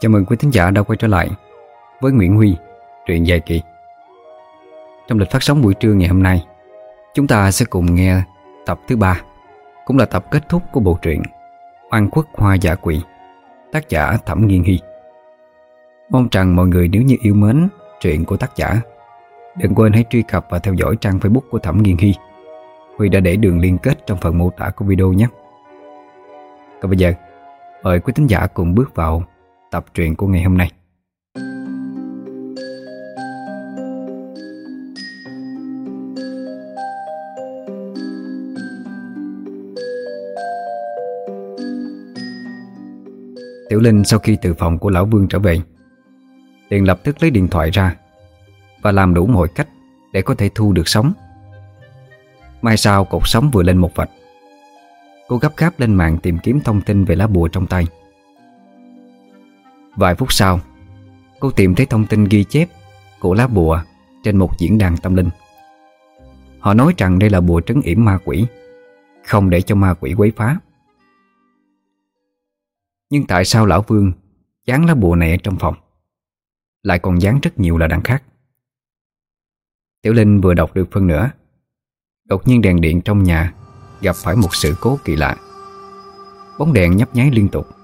Chào mừng quý thính giả đã quay trở lại với Nguyễn Huy, truyện dài kỳ. Trong lịch phát sóng buổi trưa ngày hôm nay, chúng ta sẽ cùng nghe tập thứ ba, cũng là tập kết thúc của bộ truyện Oan Quốc hoa giả quỷ, tác giả Thẩm Nghiên Hy. Mong rằng mọi người nếu như yêu mến truyện của tác giả, đừng quên hãy truy cập và theo dõi trang Facebook của Thẩm Nghiên Hy. Huy đã để đường liên kết trong phần mô tả của video nhé. Còn bây giờ, mời quý thính giả cùng bước vào tập truyện của ngày hôm nay. Tiểu Linh sau khi từ phòng của Lão Vương trở về, liền lập tức lấy điện thoại ra Và làm đủ mọi cách Để có thể thu được sóng. Mai sau, cột sóng vừa lên một vạch. Cô gấp gáp lên mạng tìm kiếm thông tin về lá bùa trong tay. Vài phút sau Cô tìm thấy thông tin ghi chép Của lá bùa Trên một diễn đàn tâm linh. Họ nói rằng đây là bùa trấn yểm ma quỷ Không để cho ma quỷ quấy phá. Nhưng tại sao lão Vương Dán lá bùa này ở trong phòng Lại còn dán rất nhiều là đằng khác? Tiểu Linh vừa đọc được phân nữa, Đột nhiên đèn điện trong nhà Gặp phải một sự cố kỳ lạ. Bóng đèn nhấp nháy liên tục.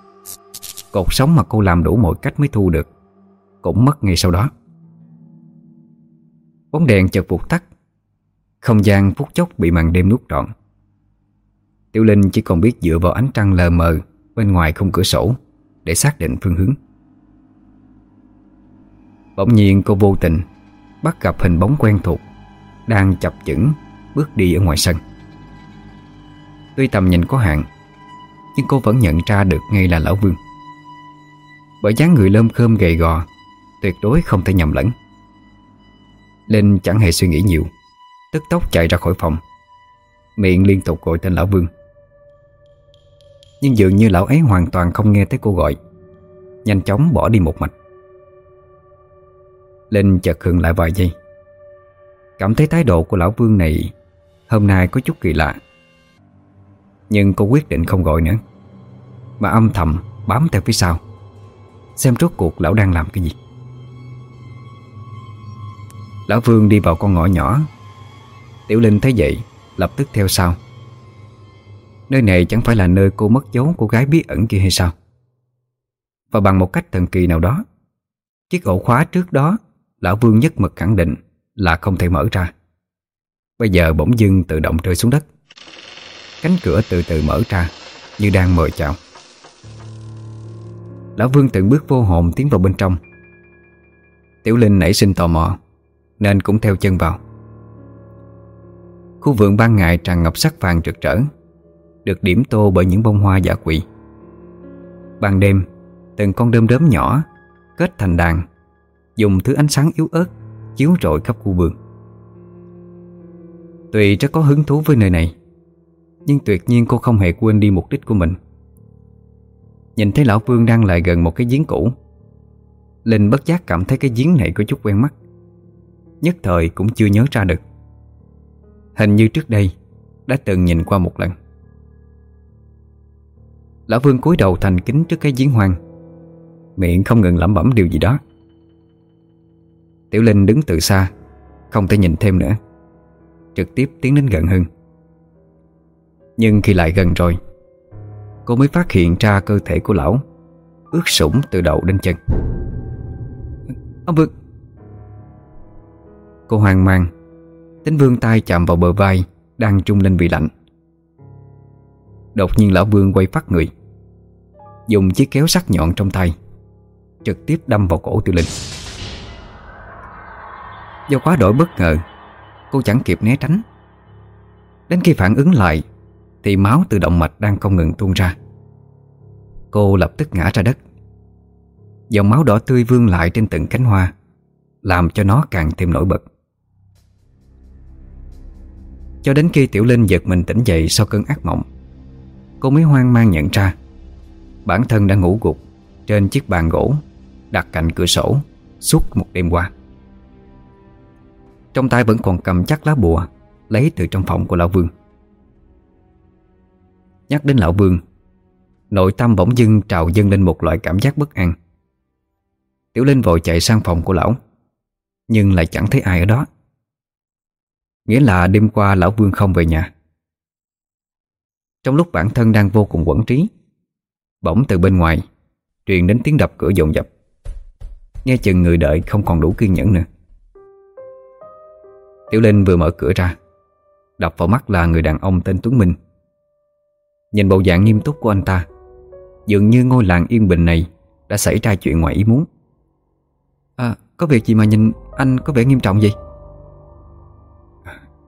Cột sống mà cô làm đủ mọi cách mới thu được, Cũng mất ngay sau đó. Bóng đèn chợt vụt tắt, Không gian phút chốc bị màn đêm nuốt trọn. Tiểu Linh chỉ còn biết dựa vào ánh trăng lờ mờ Bên ngoài không cửa sổ Để xác định phương hướng. Bỗng nhiên cô vô tình Bắt gặp hình bóng quen thuộc Đang chập chững Bước đi ở ngoài sân. Tuy tầm nhìn có hạn, Nhưng cô vẫn nhận ra được ngay là Lão Vương. Bởi dáng người lơm khơm gầy gò, Tuyệt đối không thể nhầm lẫn. Linh chẳng hề suy nghĩ nhiều, Tức tốc chạy ra khỏi phòng. Miệng liên tục gọi tên Lão Vương. Nhưng dường như lão ấy hoàn toàn không nghe thấy cô gọi, Nhanh chóng bỏ đi một mạch. Linh chợt khựng lại vài giây. Cảm thấy thái độ của lão Vương này Hôm nay có chút kỳ lạ, Nhưng cô quyết định không gọi nữa, Mà âm thầm bám theo phía sau. Xem rốt cuộc lão đang làm cái gì. Lão Vương đi vào con ngõ nhỏ. Tiểu Linh thấy vậy, Lập tức theo sau. Nơi này chẳng phải là nơi cô mất dấu cô gái bí ẩn kia hay sao? Và bằng một cách thần kỳ nào đó, Chiếc ổ khóa trước đó, Lão Vương nhất mực khẳng định Là không thể mở ra. Bây giờ bỗng dưng tự động rơi xuống đất. Cánh cửa từ từ mở ra, Như đang mời chào. Lão Vương từng bước vô hồn tiến vào bên trong. Tiểu Linh nảy sinh tò mò, Nên cũng theo chân vào. Khu vườn ban ngày tràn ngập sắc vàng rực rỡ, Được điểm tô bởi những bông hoa dạ quỷ Ban đêm, Từng con đơm đớm nhỏ Kết thành đàn, Dùng thứ ánh sáng yếu ớt Chiếu rọi khắp khu vườn. Tuy rất có hứng thú với nơi này, Nhưng tuyệt nhiên cô không hề quên đi mục đích của mình. Nhìn thấy Lão Vương đang lại gần một cái giếng cũ. Linh bất giác cảm thấy cái giếng này có chút quen mắt. Nhất thời cũng chưa nhớ ra được. Hình như trước đây, Đã từng nhìn qua một lần. Lão Vương cúi đầu thành kính trước cái giếng hoang. Miệng không ngừng lẩm bẩm điều gì đó. Tiểu Linh đứng từ xa, Không thể nhìn thêm nữa. Trực tiếp tiến đến gần hơn. Nhưng khi lại gần rồi Cô mới phát hiện ra cơ thể của lão Ướt sũng từ đầu đến chân. Ông Vương! Cô hoang mang Tính vương tay chạm vào bờ vai Đang trung lên vì lạnh. Đột nhiên lão vương quay phát người, Dùng chiếc kéo sắc nhọn trong tay, Trực tiếp đâm vào cổ tiêu linh. Do quá đổi bất ngờ, Cô chẳng kịp né tránh. Đến khi phản ứng lại thì máu từ động mạch đang không ngừng tuôn ra. Cô lập tức ngã ra đất. Dòng máu đỏ tươi vương lại trên từng cánh hoa, Làm cho nó càng thêm nổi bật. Cho đến khi Tiểu Linh giật mình tỉnh dậy sau cơn ác mộng, Cô mới hoang mang nhận ra, Bản thân đã ngủ gục Trên chiếc bàn gỗ Đặt cạnh cửa sổ Suốt một đêm qua. Trong tay vẫn còn cầm chắc lá bùa Lấy từ trong phòng của Lão Vương. Nhắc đến Lão Vương. Nội tâm bỗng dưng trào dâng lên một loại cảm giác bất an. Tiểu Linh vội chạy sang phòng của lão, Nhưng lại chẳng thấy ai ở đó. Nghĩa là đêm qua lão Vương không về nhà. Trong lúc bản thân đang vô cùng quẩn trí, Bỗng từ bên ngoài Truyền đến tiếng đập cửa dồn dập. Nghe chừng người đợi không còn đủ kiên nhẫn nữa. Tiểu Linh vừa mở cửa ra, Đập vào mắt là người đàn ông tên Tuấn Minh. Nhìn bộ dạng nghiêm túc của anh ta Dường như ngôi làng yên bình này Đã xảy ra chuyện ngoài ý muốn. À có việc gì mà nhìn anh có vẻ nghiêm trọng vậy?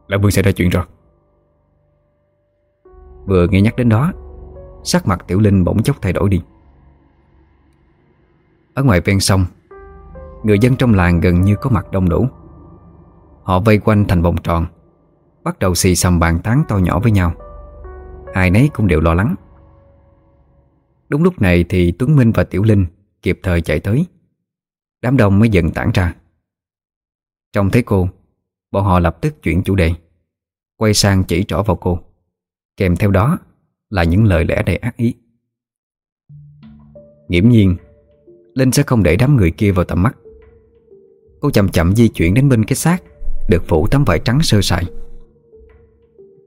Lão Vương xảy ra chuyện rồi. Vừa nghe nhắc đến đó Sắc mặt Tiểu Linh bỗng chốc thay đổi đi. Ở ngoài ven sông Người dân trong làng gần như có mặt đông đủ. Họ vây quanh thành vòng tròn Bắt đầu xì xầm bàn tán to nhỏ với nhau Ai nấy cũng đều lo lắng. Đúng lúc này thì Tuấn Minh và Tiểu Linh Kịp thời chạy tới. Đám đông mới dần tản ra. Trông thấy cô, Bọn họ lập tức chuyển chủ đề, Quay sang chỉ trỏ vào cô. Kèm theo đó là những lời lẽ đầy ác ý. Nghiễm nhiên, Linh sẽ không để đám người kia vào tầm mắt. Cô chậm chậm di chuyển đến bên cái xác Được phủ tấm vải trắng sơ sài.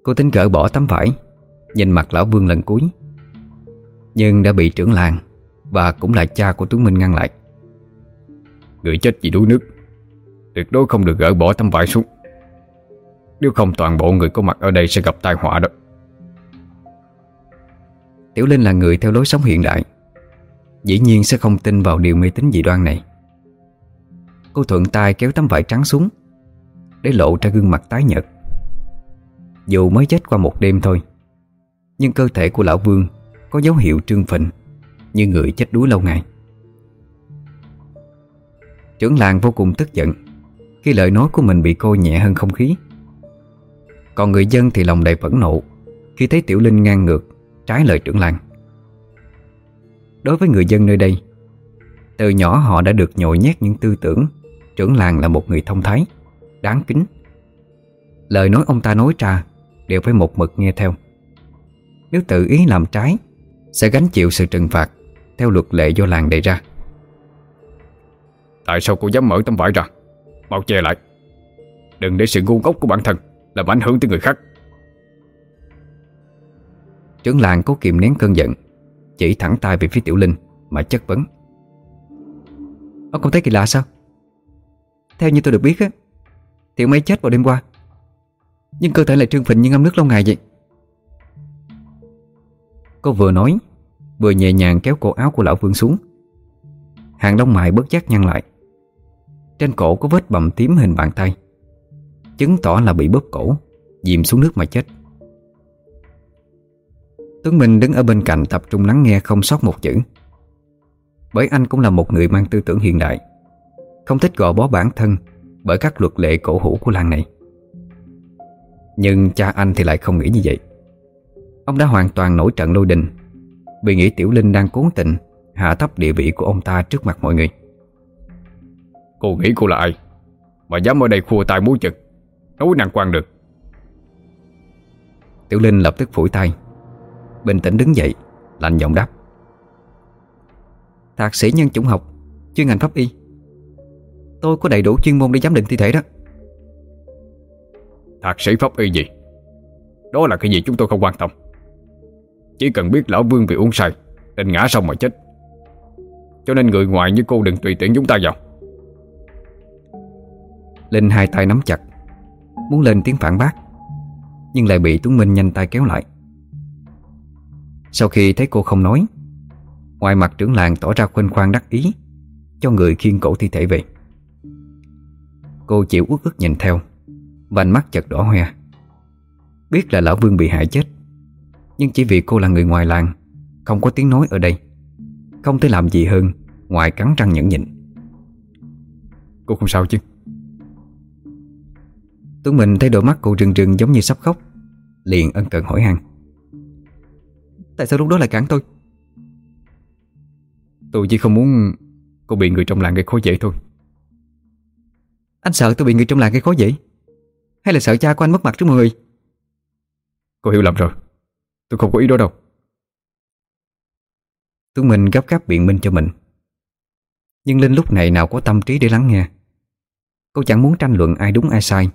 Cô tính gỡ bỏ tấm vải Nhìn mặt lão Vương lần cuối. Nhưng đã bị trưởng làng Và cũng là cha của Tuấn Minh ngăn lại. Người chết vì đuối nước, Tuyệt đối không được gỡ bỏ tấm vải xuống. Nếu không toàn bộ người có mặt ở đây sẽ gặp tai họa đó. Tiểu Linh là người theo lối sống hiện đại, Dĩ nhiên sẽ không tin vào điều mê tín dị đoan này. Cô thuận tay kéo tấm vải trắng xuống, Để lộ ra gương mặt tái nhợt. Dù mới chết qua một đêm thôi nhưng cơ thể của lão Vương Có dấu hiệu trương phình, Như người chết đuối lâu ngày. Trưởng làng vô cùng tức giận Khi lời nói của mình bị cô nhẹ hơn không khí. Còn người dân thì lòng đầy phẫn nộ Khi thấy Tiểu Linh ngang ngược Trái lời trưởng làng. Đối với người dân nơi đây, Từ nhỏ họ đã được nhồi nhét những tư tưởng Trưởng làng là một người thông thái, Đáng kính. Lời nói ông ta nói ra Đều phải một mực nghe theo. Nếu tự ý làm trái Sẽ gánh chịu sự trừng phạt Theo luật lệ do làng đề ra. Tại sao cô dám mở tấm vải ra? Mau che lại. Đừng để sự ngu ngốc của bản thân Làm ảnh hưởng tới người khác. Trưởng làng cố kiềm nén cơn giận Chỉ thẳng tay về phía Tiểu Linh Mà chất vấn. Ông không thấy kỳ lạ sao? Theo như tôi được biết á Thì ông ấy chết vào đêm qua. Nhưng cơ thể lại trương phình như ngâm nước lâu ngày vậy Cô vừa nói, Vừa nhẹ nhàng kéo cổ áo của lão Vương xuống. Hàng Đông Mại bất giác nhăn lại. Trên cổ có vết bầm tím hình bàn tay, Chứng tỏ là bị bóp cổ, Dìm xuống nước mà chết. Tuấn Minh đứng ở bên cạnh tập trung lắng nghe không sót một chữ. Bởi anh cũng là một người mang tư tưởng hiện đại, Không thích gò bó bản thân Bởi các luật lệ cổ hủ của làng này. Nhưng cha anh thì lại không nghĩ như vậy. Ông đã hoàn toàn nổi trận lôi đình. Vì nghĩ Tiểu Linh đang cố tình Hạ thấp địa vị của ông ta trước mặt mọi người. Cô nghĩ cô là ai? Mà dám ở đây khua tay múa chân Nói năng quan được. Tiểu Linh lập tức phủi tay. Bình tĩnh đứng dậy Lạnh giọng đáp. Thạc sĩ nhân chủng học Chuyên ngành pháp y. Tôi có đầy đủ chuyên môn để giám định thi thể đó. Thạc sĩ pháp y gì? Đó là cái gì chúng tôi không quan tâm chỉ cần biết lão Vương bị uống say, Nên ngã xong mà chết. Cho nên người ngoài như cô đừng tùy tiện chúng ta vào. Linh hai tay nắm chặt, Muốn lên tiếng phản bác, Nhưng lại bị Tuấn Minh nhanh tay kéo lại. Sau khi thấy cô không nói, Ngoài mặt trưởng làng tỏ ra khoanh khoan đắc ý, Cho người khiêng cổ thi thể về. Cô chịu uất ức nhìn theo Vành mắt chật đỏ hoe. Biết là lão Vương bị hại chết nhưng chỉ vì cô là người ngoài làng Không có tiếng nói ở đây. Không thể làm gì hơn Ngoài cắn răng nhẫn nhịn. Cô không sao chứ? Tuấn Minh thấy đôi mắt cô rừng rừng giống như sắp khóc Liền ân cần hỏi han. Tại sao lúc đó lại cản tôi? Tôi chỉ không muốn Cô bị người trong làng gây khó dễ thôi. Anh sợ tôi bị người trong làng gây khó dễ? Hay là sợ cha của anh mất mặt trước mọi người? Cô hiểu lầm rồi Tôi không có ý đó đâu. Tuấn Minh gấp gáp biện minh cho mình. Nhưng Linh lúc này nào có tâm trí để lắng nghe. Cô chẳng muốn tranh luận ai đúng ai sai.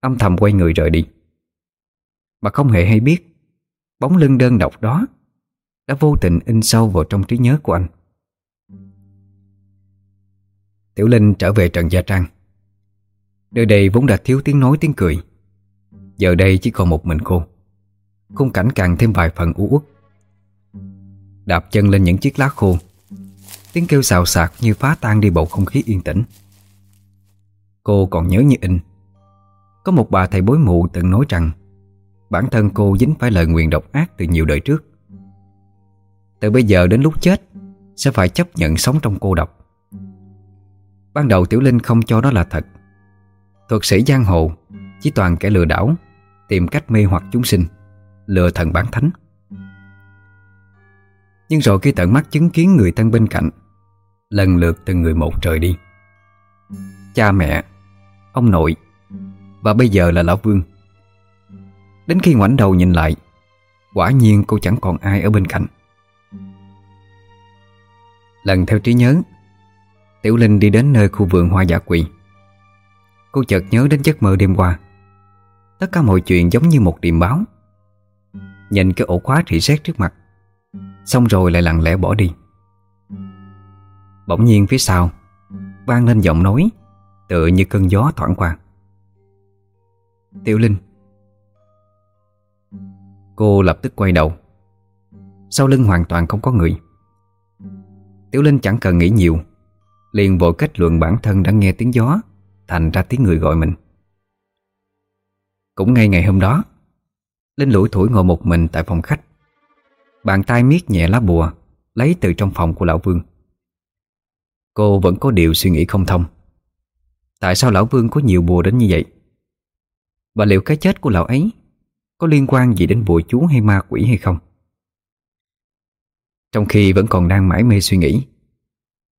Âm thầm quay người rời đi. Mà không hề hay biết, Bóng lưng đơn độc đó Đã vô tình in sâu vào trong trí nhớ của anh. Tiểu Linh trở về Trần Gia Trang. Nơi đây vốn đã thiếu tiếng nói tiếng cười. Giờ đây chỉ còn một mình cô. Khung cảnh càng thêm vài phần u uất. Đạp chân lên những chiếc lá khô. Tiếng kêu xào xạc như phá tan đi bầu không khí yên tĩnh. Cô còn nhớ như in, Có một bà thầy bối mụ từng nói rằng, Bản thân cô dính phải lời nguyện độc ác từ nhiều đời trước. Từ bây giờ đến lúc chết, Sẽ phải chấp nhận sống trong cô độc. Ban đầu Tiểu Linh không cho đó là thật. Thuật sĩ giang hồ, Chỉ toàn kẻ lừa đảo, Tìm cách mê hoặc chúng sinh. Lừa thần bán thánh. Nhưng rồi khi tận mắt chứng kiến người thân bên cạnh Lần lượt từng người một trời đi. Cha mẹ, Ông nội Và bây giờ là Lão Vương. Đến khi ngoảnh đầu nhìn lại, Quả nhiên cô chẳng còn ai ở bên cạnh. Lần theo trí nhớ, Tiểu Linh đi đến nơi khu vườn hoa giả quỳ. Cô chợt nhớ đến giấc mơ đêm qua. Tất cả mọi chuyện giống như một điềm báo. Nhìn cái ổ khóa rỉ sét trước mặt. Xong rồi lại lặng lẽ bỏ đi. Bỗng nhiên phía sau, vang lên giọng nói, Tựa như cơn gió thoảng qua. Tiểu Linh. Cô lập tức quay đầu. Sau lưng hoàn toàn không có người. Tiểu Linh chẳng cần nghĩ nhiều, Liền vội kết luận bản thân đã nghe tiếng gió, Thành ra tiếng người gọi mình. Cũng ngay ngày hôm đó Linh lủi thủi ngồi một mình tại phòng khách. Bàn tay miết nhẹ lá bùa, Lấy từ trong phòng của lão Vương. Cô vẫn có điều suy nghĩ không thông. Tại sao lão Vương có nhiều bùa đến như vậy? Và liệu cái chết của lão ấy Có liên quan gì đến bùa chú hay ma quỷ hay không? Trong khi vẫn còn đang mãi mê suy nghĩ,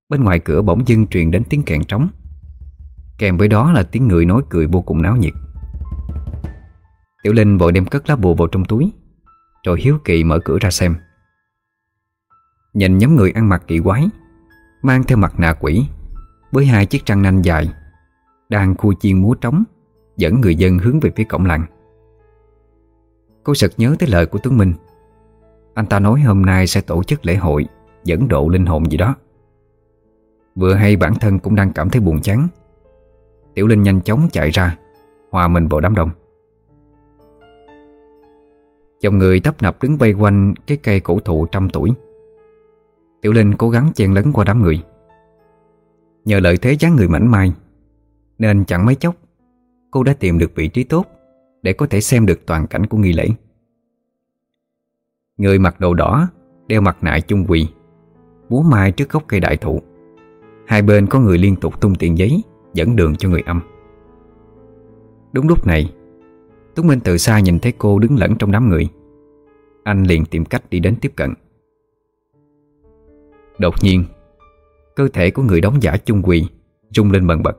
Bên ngoài cửa bỗng dưng truyền đến tiếng kèn trống. Kèm với đó là tiếng người nói cười vô cùng náo nhiệt. Tiểu Linh vội đem cất lá bùa vào trong túi, Rồi hiếu kỳ mở cửa ra xem. Nhìn nhóm người ăn mặc kỳ quái, Mang theo mặt nạ quỷ, Với hai chiếc trăng nanh dài, Đang khu chiên múa trống, Dẫn người dân hướng về phía cổng làng. Cô sực nhớ tới lời của Tuấn Minh. Anh ta nói hôm nay sẽ tổ chức lễ hội Dẫn độ linh hồn gì đó. Vừa hay bản thân cũng đang cảm thấy buồn chán. Tiểu Linh nhanh chóng chạy ra, Hòa mình vào đám đông. Dòng người tấp nập đứng vây quanh Cái cây cổ thụ trăm tuổi. Tiểu Linh cố gắng chen lấn qua đám người. Nhờ lợi thế dáng người mảnh mai, Nên chẳng mấy chốc, Cô đã tìm được vị trí tốt Để có thể xem được toàn cảnh của nghi lễ. Người mặc đồ đỏ, Đeo mặt nạ chung quỳ, búa mai trước gốc cây đại thụ. Hai bên có người liên tục tung tiền giấy, Dẫn đường cho người âm. Đúng lúc này Tuấn Minh từ xa nhìn thấy cô đứng lẫn trong đám người. Anh liền tìm cách đi đến tiếp cận. Đột nhiên, Cơ thể của người đóng giả chung quỳ, rung lên bần bật.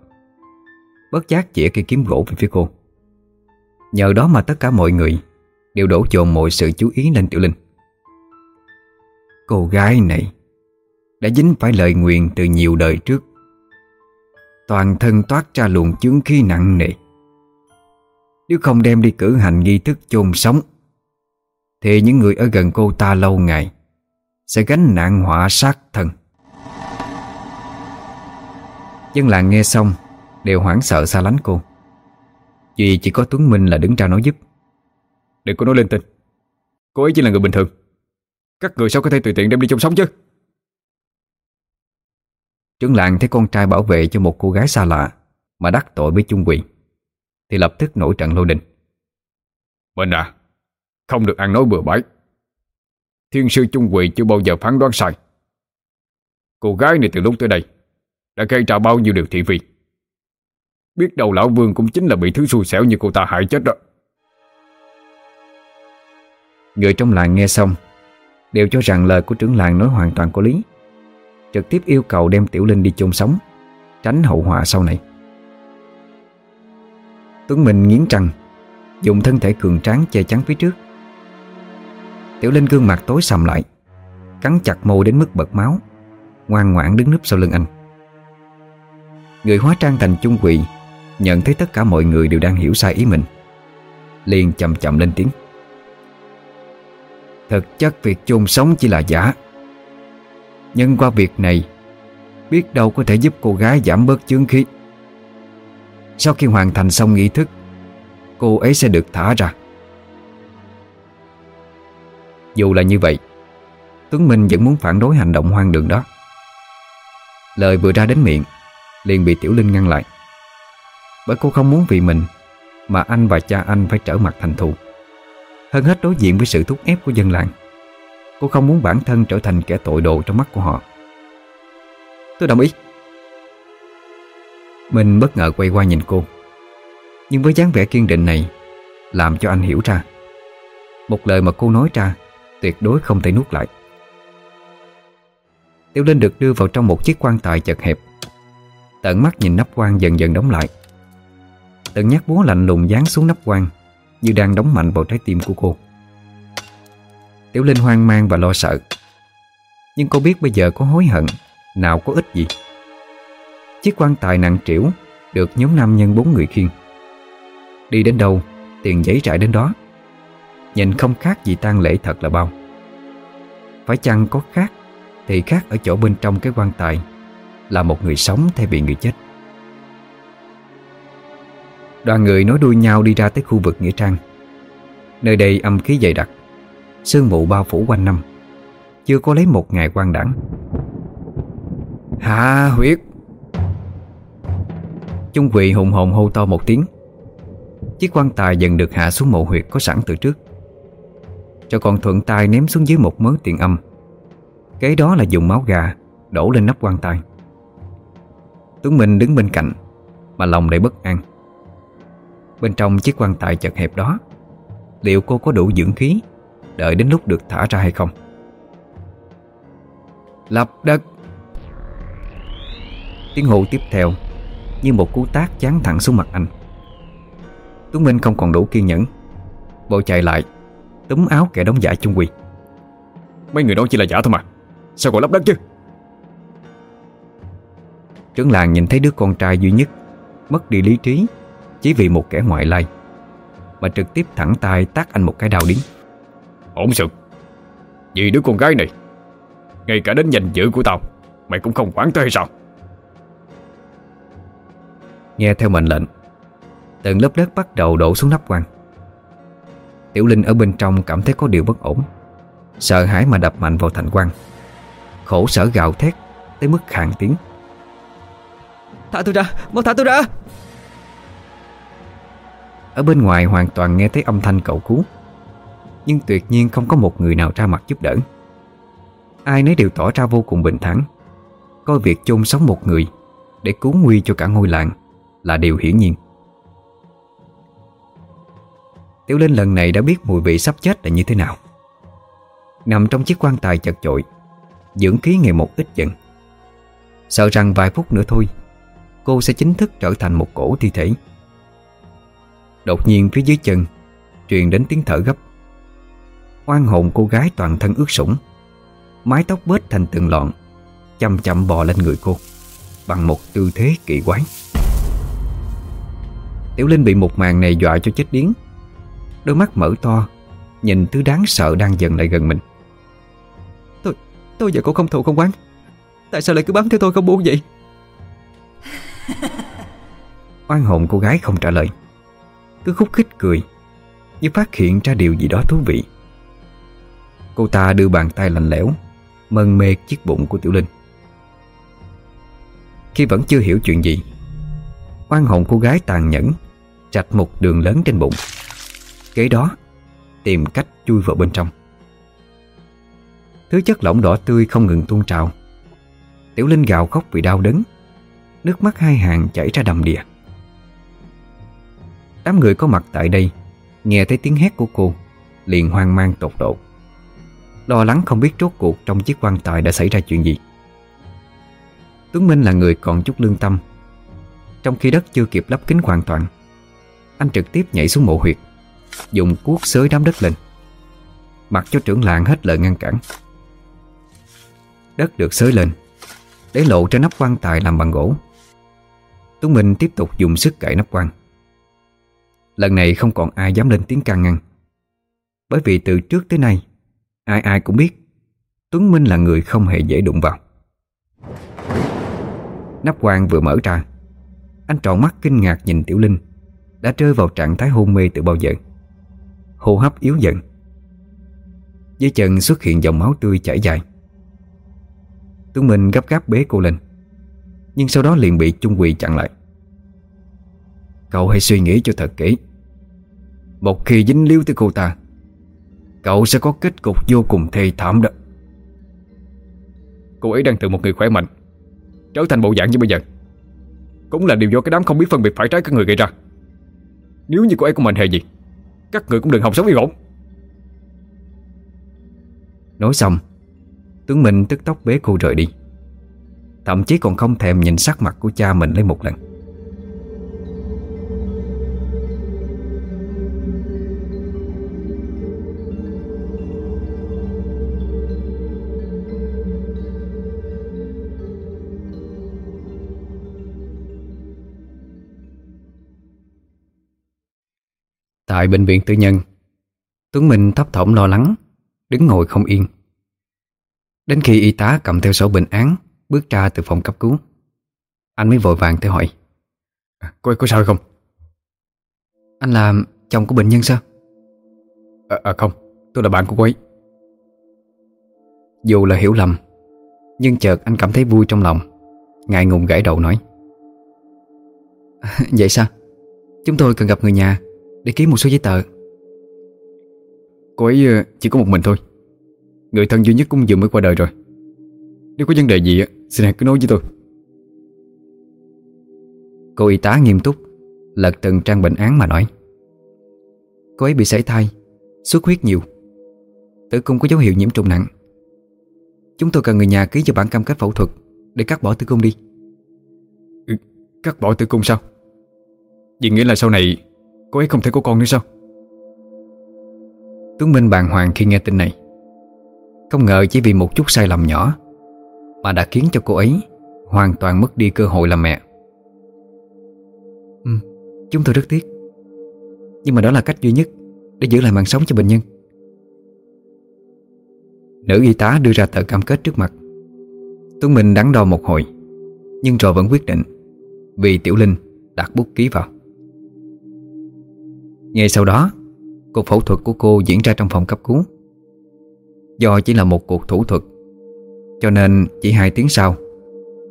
Bất giác chĩa cây kiếm gỗ về phía cô. Nhờ đó mà tất cả mọi người Đều đổ dồn mọi sự chú ý lên Tiểu Linh. Cô gái này Đã dính phải lời nguyện từ nhiều đời trước. Toàn thân toát ra luồng chướng khí nặng nề. Nếu không đem đi cử hành nghi thức chôn sống Thì những người ở gần cô ta lâu ngày Sẽ gánh nạn họa sát thân Dân làng nghe xong Đều hoảng sợ xa lánh cô. Vì chỉ có Tuấn Minh là đứng ra nói giúp. Đừng có nói lên tin Cô ấy chỉ là người bình thường. Các người sao có thể tùy tiện đem đi chung sống chứ? Trưởng làng thấy con trai bảo vệ cho một cô gái xa lạ Mà đắc tội với chung quỷ Thì lập tức nổi trận lôi đình. Mình à Không được ăn nói bừa bãi. Thiên sư chung quỷ chưa bao giờ phán đoán sai. Cô gái này từ lúc tới đây Đã gây ra bao nhiêu điều thị phi. Biết đâu lão vương cũng chính là bị thứ xui xẻo như cô ta hại chết đó. Người trong làng nghe xong Đều cho rằng lời của trưởng làng nói hoàn toàn có lý. Trực tiếp yêu cầu đem Tiểu Linh đi chôn sống Tránh hậu họa sau này Tuấn Minh nghiến răng Dùng thân thể cường tráng che chắn phía trước. Tiểu Linh gương mặt tối sầm lại, Cắn chặt môi đến mức bật máu, Ngoan ngoãn đứng núp sau lưng anh. Người hóa trang thành chung quỳ Nhận thấy tất cả mọi người đều đang hiểu sai ý mình, liền chậm chậm lên tiếng. Thực chất việc chôn sống chỉ là giả. Nhưng qua việc này, Biết đâu có thể giúp cô gái giảm bớt chướng khí. Sau khi hoàn thành xong nghi thức, Cô ấy sẽ được thả ra. Dù là như vậy, Tuấn Minh vẫn muốn phản đối hành động hoang đường đó. Lời vừa ra đến miệng, Liền bị Tiểu Linh ngăn lại. Bởi cô không muốn vì mình Mà anh và cha anh phải trở mặt thành thù. Hơn hết đối diện với sự thúc ép của dân làng, Cô không muốn bản thân trở thành kẻ tội đồ trong mắt của họ. Tôi đồng ý. Mình bất ngờ quay qua nhìn cô. Nhưng với dáng vẻ kiên định này, Làm cho anh hiểu ra. Một lời mà cô nói ra, Tuyệt đối không thể nuốt lại. Tiểu Linh được đưa vào trong một chiếc quan tài chật hẹp. Tận mắt nhìn nắp quan dần dần đóng lại. Từng nhát búa lạnh lùng dán xuống nắp quan, Như đang đóng mạnh vào trái tim của cô. Tiểu Linh hoang mang và lo sợ. Nhưng cô biết bây giờ có hối hận, Nào có ích gì. Chiếc quan tài nặng trĩu Được nhóm nam nhân bốn người khiêng. Đi đến đâu, Tiền giấy trải đến đó. Nhìn không khác gì tang lễ thật là bao. Phải chăng có khác Thì khác ở chỗ bên trong cái quan tài Là một người sống thay vì người chết? Đoàn người nói đuôi nhau đi ra tới khu vực Nghĩa Trang. Nơi đây âm khí dày đặc, Sương mù bao phủ quanh năm. Chưa có lấy một ngày quan đẳng. Hạ huyết chung quỳ hùng hồn hô to một tiếng. Chiếc quan tài dần được hạ xuống mộ huyệt có sẵn từ trước. Cho còn thuận tay ném xuống dưới một mớ tiền âm. Kế đó là dùng máu gà Đổ lên nắp quan tài. Tuấn Minh đứng bên cạnh, Mà lòng đầy bất an. Bên trong chiếc quan tài chật hẹp đó, Liệu cô có đủ dưỡng khí Đợi đến lúc được thả ra hay không? Lập đất! Tiếng hô tiếp theo như một cú tác chán thẳng xuống mặt anh. Tuấn Minh không còn đủ kiên nhẫn Bộ chạy lại Túm áo kẻ đóng giả chung quy Mấy người đó chỉ là giả thôi mà Sao còn lấp đất chứ? Trưởng làng nhìn thấy đứa con trai duy nhất Mất đi lý trí Chỉ vì một kẻ ngoại lai Mà trực tiếp thẳng tay tác anh một cái đau điếng. Ổn sự. Vì đứa con gái này Ngay cả đến danh dự của tao Mày cũng không quản tới hay sao Nghe theo mệnh lệnh Từng lớp đất bắt đầu đổ xuống nắp quan Tiểu Linh ở bên trong cảm thấy có điều bất ổn Sợ hãi mà đập mạnh vào thành quan Khổ sở gào thét Tới mức khàn tiếng. Thả tôi ra, mau thả tôi ra! Ở bên ngoài hoàn toàn nghe thấy âm thanh cậu cứu Nhưng tuyệt nhiên không có một người nào ra mặt giúp đỡ. Ai nấy đều tỏ ra vô cùng bình thản. Coi việc chôn sống một người Để cứu nguy cho cả ngôi làng là điều hiển nhiên. Tiểu Linh lần này đã biết mùi vị sắp chết là như thế nào. Nằm trong chiếc quan tài chật chội, Dưỡng khí ngày một ít dần. Sợ rằng vài phút nữa thôi, Cô sẽ chính thức trở thành một cổ thi thể. Đột nhiên phía dưới chân, Truyền đến tiếng thở gấp. Oan hồn cô gái toàn thân ướt sũng, Mái tóc bết thành từng lọn Chậm chậm bò lên người cô, Bằng một tư thế kỳ quái. Tiểu Linh bị một màn này dọa cho chết điếng. Đôi mắt mở to Nhìn thứ đáng sợ đang dần lại gần mình. Tôi, tôi giờ cũng không thù không quán Tại sao lại cứ bám theo tôi không buông vậy? Oan hồn cô gái không trả lời. Cứ khúc khích cười Như phát hiện ra điều gì đó thú vị. Cô ta đưa bàn tay lạnh lẽo Mân mê chiếc bụng của Tiểu Linh. Khi vẫn chưa hiểu chuyện gì Oan hồn cô gái tàn nhẫn Rạch một đường lớn trên bụng. Kế đó, Tìm cách chui vào bên trong. Thứ chất lỏng đỏ tươi không ngừng tuôn trào. Tiểu Linh gào khóc vì đau đớn. Nước mắt hai hàng chảy ra đầm đìa. Đám người có mặt tại đây, Nghe thấy tiếng hét của cô, Liền hoang mang tột độ. Lo lắng không biết rốt cuộc trong chiếc quan tài đã xảy ra chuyện gì. Tuấn Minh là người còn chút lương tâm. Trong khi đất chưa kịp lấp kính hoàn toàn anh trực tiếp nhảy xuống mộ huyệt, Dùng cuốc xới đám đất lên. Mặc cho trưởng làng hết lời ngăn cản. Đất được xới lên, Để lộ trên nắp quan tài làm bằng gỗ. Tuấn Minh tiếp tục dùng sức cậy nắp quan. Lần này không còn ai dám lên tiếng can ngăn. Bởi vì từ trước tới nay, Ai ai cũng biết, Tuấn Minh là người không hề dễ đụng vào. Nắp quan vừa mở ra, Anh tròn mắt kinh ngạc nhìn Tiểu Linh. Đã rơi vào trạng thái hôn mê từ bao giờ. Hô hấp yếu dần. Dưới chân xuất hiện dòng máu tươi chảy dài. Tuấn Minh gấp gáp bế cô lên, Nhưng sau đó liền bị Trung Quỳ chặn lại. Cậu hãy suy nghĩ cho thật kỹ. Một khi dính líu tới cô ta, Cậu sẽ có kết cục vô cùng thê thảm đó. Cô ấy đang từ một người khỏe mạnh, Trở thành bộ dạng như bây giờ. Cũng là điều do cái đám không biết phân biệt phải trái các người gây ra. Nếu như cô ấy có mệnh hệ gì, Các người cũng đừng hòng sống yên ổn. Nói xong, Tướng Minh tức tốc bế cô rời đi. Thậm chí còn không thèm nhìn sắc mặt của cha mình lấy một lần. Tại bệnh viện tư nhân Tuấn Minh thấp thỏm lo lắng Đứng ngồi không yên Đến khi y tá cầm theo sổ bệnh án Bước ra từ phòng cấp cứu Anh mới vội vàng tới hỏi à, Cô ấy có sao không? Anh là chồng của bệnh nhân sao? À, à không, tôi là bạn của cô ấy Dù là hiểu lầm Nhưng chợt anh cảm thấy vui trong lòng Ngại ngùng gãy đầu nói Vậy sao? Chúng tôi cần gặp người nhà để ký một số giấy tờ. Cô ấy ờ, chỉ có một mình thôi. Người thân duy nhất cũng vừa mới qua đời rồi. Nếu có vấn đề gì ờ, Xin hãy cứ nói với tôi. Cô y tá nghiêm túc Lật từng trang bệnh án mà nói. Cô ấy bị sảy thai Xuất huyết nhiều. Tử cung có dấu hiệu nhiễm trùng nặng. Chúng tôi cần người nhà ký cho bản cam kết phẫu thuật Để cắt bỏ tử cung đi. Ừ, Cắt bỏ tử cung sao? Vì nghĩa là sau này Cô ấy không thể có con nữa sao? Tuấn Minh bàng hoàng khi nghe tin này. Không ngờ chỉ vì một chút sai lầm nhỏ Mà đã khiến cho cô ấy Hoàn toàn mất đi cơ hội làm mẹ. Ừ, chúng tôi rất tiếc. Nhưng mà đó là cách duy nhất Để giữ lại mạng sống cho bệnh nhân. Nữ y tá đưa ra tờ cam kết trước mặt. Tuấn Minh đắn đo một hồi Nhưng rồi vẫn quyết định Vì Tiểu Linh đặt bút ký vào. Ngay sau đó Cuộc phẫu thuật của cô diễn ra trong phòng cấp cứu. Do chỉ là một cuộc thủ thuật Cho nên chỉ hai tiếng sau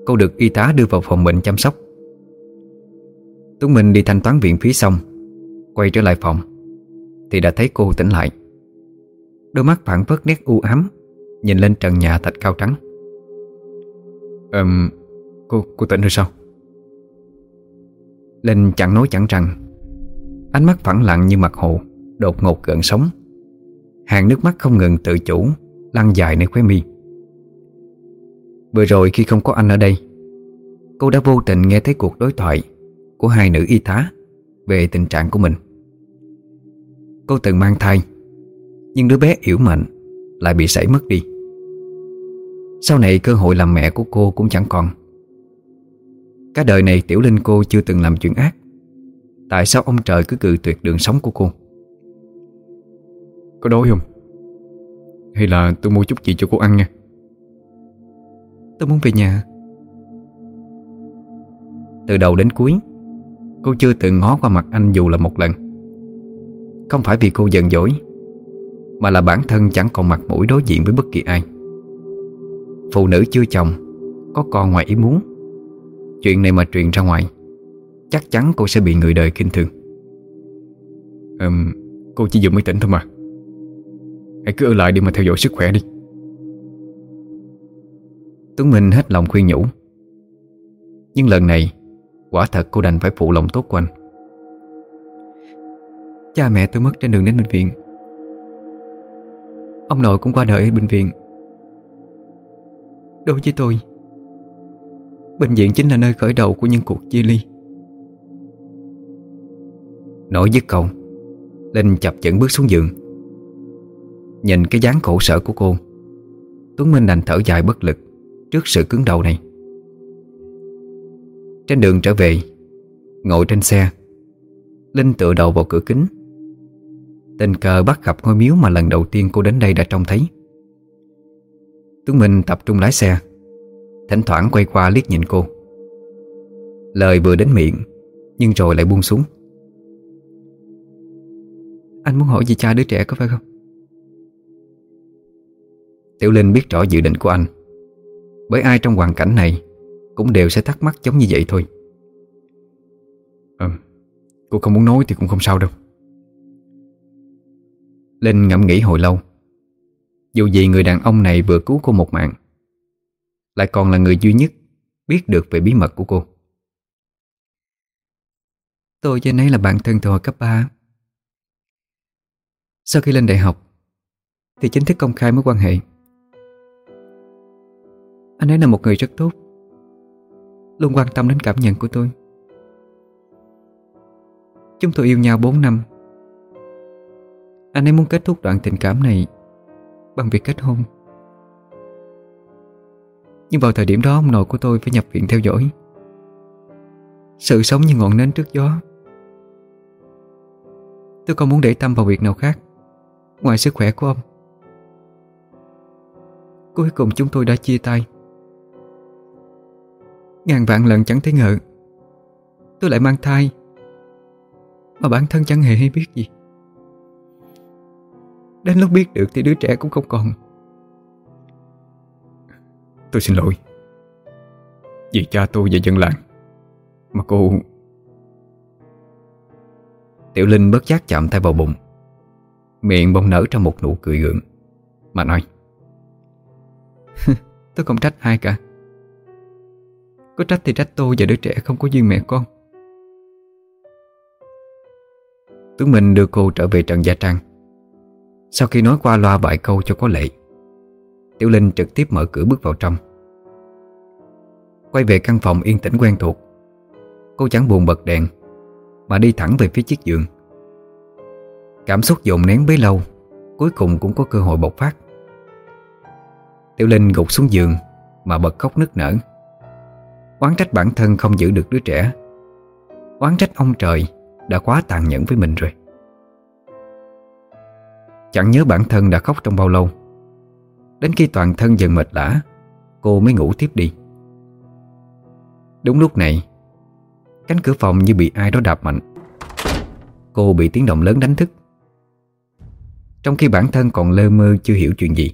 Cô được y tá đưa vào phòng bệnh chăm sóc. Tuấn Minh đi thanh toán viện phí xong Quay trở lại phòng Thì đã thấy cô tỉnh lại. Đôi mắt phản phất nét u ám Nhìn lên trần nhà thạch cao trắng. Ừm Cô, cô tỉnh rồi sao? Linh chẳng nói chẳng rằng Ánh mắt phẳng lặng như mặt hồ, Đột ngột gần sống Hàng nước mắt không ngừng tự chủ, Lăn dài nơi khóe mi. Vừa rồi khi không có anh ở đây, Cô đã vô tình nghe thấy cuộc đối thoại Của hai nữ y tá Về tình trạng của mình. Cô từng mang thai, Nhưng đứa bé yếu mạnh Lại bị sảy mất đi. Sau này cơ hội làm mẹ của cô cũng chẳng còn. Cả đời này Tiểu Linh cô chưa từng làm chuyện ác. Tại sao ông trời cứ cự tuyệt đường sống của cô? Có đói không? Hay là tôi mua chút gì cho cô ăn nha? Tôi muốn về nhà. Từ đầu đến cuối Cô chưa từng ngó qua mặt anh dù là một lần. Không phải vì cô giận dỗi Mà là bản thân chẳng còn mặt mũi đối diện với bất kỳ ai. Phụ nữ chưa chồng Có con ngoài ý muốn. Chuyện này mà truyền ra ngoài Chắc chắn cô sẽ bị người đời kinh thường. Um, Cô chỉ vừa mới tỉnh thôi mà. Hãy cứ ở lại để mà theo dõi sức khỏe đi. Tuấn Minh hết lòng khuyên nhủ. Nhưng lần này Quả thật cô đành phải phụ lòng tốt của anh. Cha mẹ tôi mất trên đường đến bệnh viện. Ông nội cũng qua đời ở bệnh viện. Đối với tôi Bệnh viện chính là nơi khởi đầu của những cuộc chia ly. Nói dứt câu, Linh chập chững bước xuống giường. Nhìn cái dáng khổ sở của cô, Tuấn Minh đành thở dài bất lực Trước sự cứng đầu này. Trên đường trở về, Ngồi trên xe, Linh tựa đầu vào cửa kính. Tình cờ bắt gặp ngôi miếu mà lần đầu tiên cô đến đây đã trông thấy. Tuấn Minh tập trung lái xe, Thỉnh thoảng quay qua liếc nhìn cô. Lời vừa đến miệng, Nhưng rồi lại buông xuống. Anh muốn hỏi gì cha đứa trẻ có phải không? Tiểu Linh biết rõ dự định của anh. Bởi ai trong hoàn cảnh này Cũng đều sẽ thắc mắc giống như vậy thôi. À, Cô không muốn nói thì cũng không sao đâu. Linh ngẫm nghĩ hồi lâu. Dù gì người đàn ông này vừa cứu cô một mạng Lại còn là người duy nhất Biết được về bí mật của cô. Tôi với anh ấy là bạn thân từ hồi cấp 3 sau khi lên đại học, Thì chính thức công khai mối quan hệ. Anh ấy là một người rất tốt, Luôn quan tâm đến cảm nhận của tôi. Chúng tôi yêu nhau 4 năm. Anh ấy muốn kết thúc đoạn tình cảm này Bằng việc kết hôn. Nhưng vào thời điểm đó, ông nội của tôi phải nhập viện theo dõi. Sự sống như ngọn nến trước gió. Tôi không muốn để tâm vào việc nào khác. Ngoài sức khỏe của ông. Cuối cùng chúng tôi đã chia tay. Ngàn vạn lần chẳng thấy ngờ, Tôi lại mang thai, Mà bản thân chẳng hề hay biết gì. Đến lúc biết được thì đứa trẻ cũng không còn. Tôi xin lỗi, Vì cha tôi và dân làng Mà cô Tiểu Linh bất giác chạm tay vào bụng. Miệng bông nở trong một nụ cười gượng. Mà nói, Tôi không trách ai cả. Có trách thì trách tôi và đứa trẻ không có duyên mẹ con. Tuấn Minh đưa cô trở về Trần Gia Trang. Sau khi nói qua loa vài câu cho có lệ, Tiểu Linh trực tiếp mở cửa bước vào trong. Quay về căn phòng yên tĩnh quen thuộc, Cô chẳng buồn bật đèn, Mà đi thẳng về phía chiếc giường. Cảm xúc dồn nén bấy lâu, Cuối cùng cũng có cơ hội bộc phát. Tiểu Linh gục xuống giường Mà bật khóc nức nở. Oán trách bản thân không giữ được đứa trẻ. Oán trách ông trời Đã quá tàn nhẫn với mình rồi. Chẳng nhớ bản thân đã khóc trong bao lâu. Đến khi toàn thân dần mệt lã Cô mới ngủ tiếp đi. Đúng lúc này, Cánh cửa phòng như bị ai đó đạp mạnh. Cô bị tiếng động lớn đánh thức. Trong khi bản thân còn lơ mơ chưa hiểu chuyện gì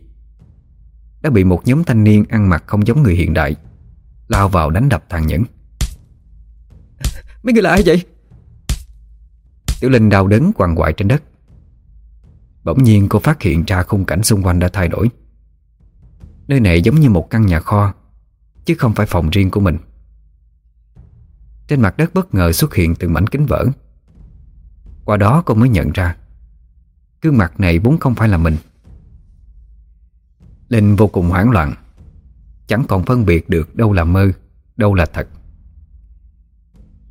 Đã bị một nhóm thanh niên ăn mặc không giống người hiện đại Lao vào đánh đập tàn nhẫn. Mấy người là ai vậy? Tiểu Linh đau đớn quằn quại trên đất. Bỗng nhiên cô phát hiện ra khung cảnh xung quanh đã thay đổi. Nơi này giống như một căn nhà kho Chứ không phải phòng riêng của mình. Trên mặt đất bất ngờ xuất hiện từng mảnh kính vỡ. Qua đó cô mới nhận ra Gương mặt này vốn không phải là mình. Linh vô cùng hoảng loạn. Chẳng còn phân biệt được đâu là mơ, Đâu là thật.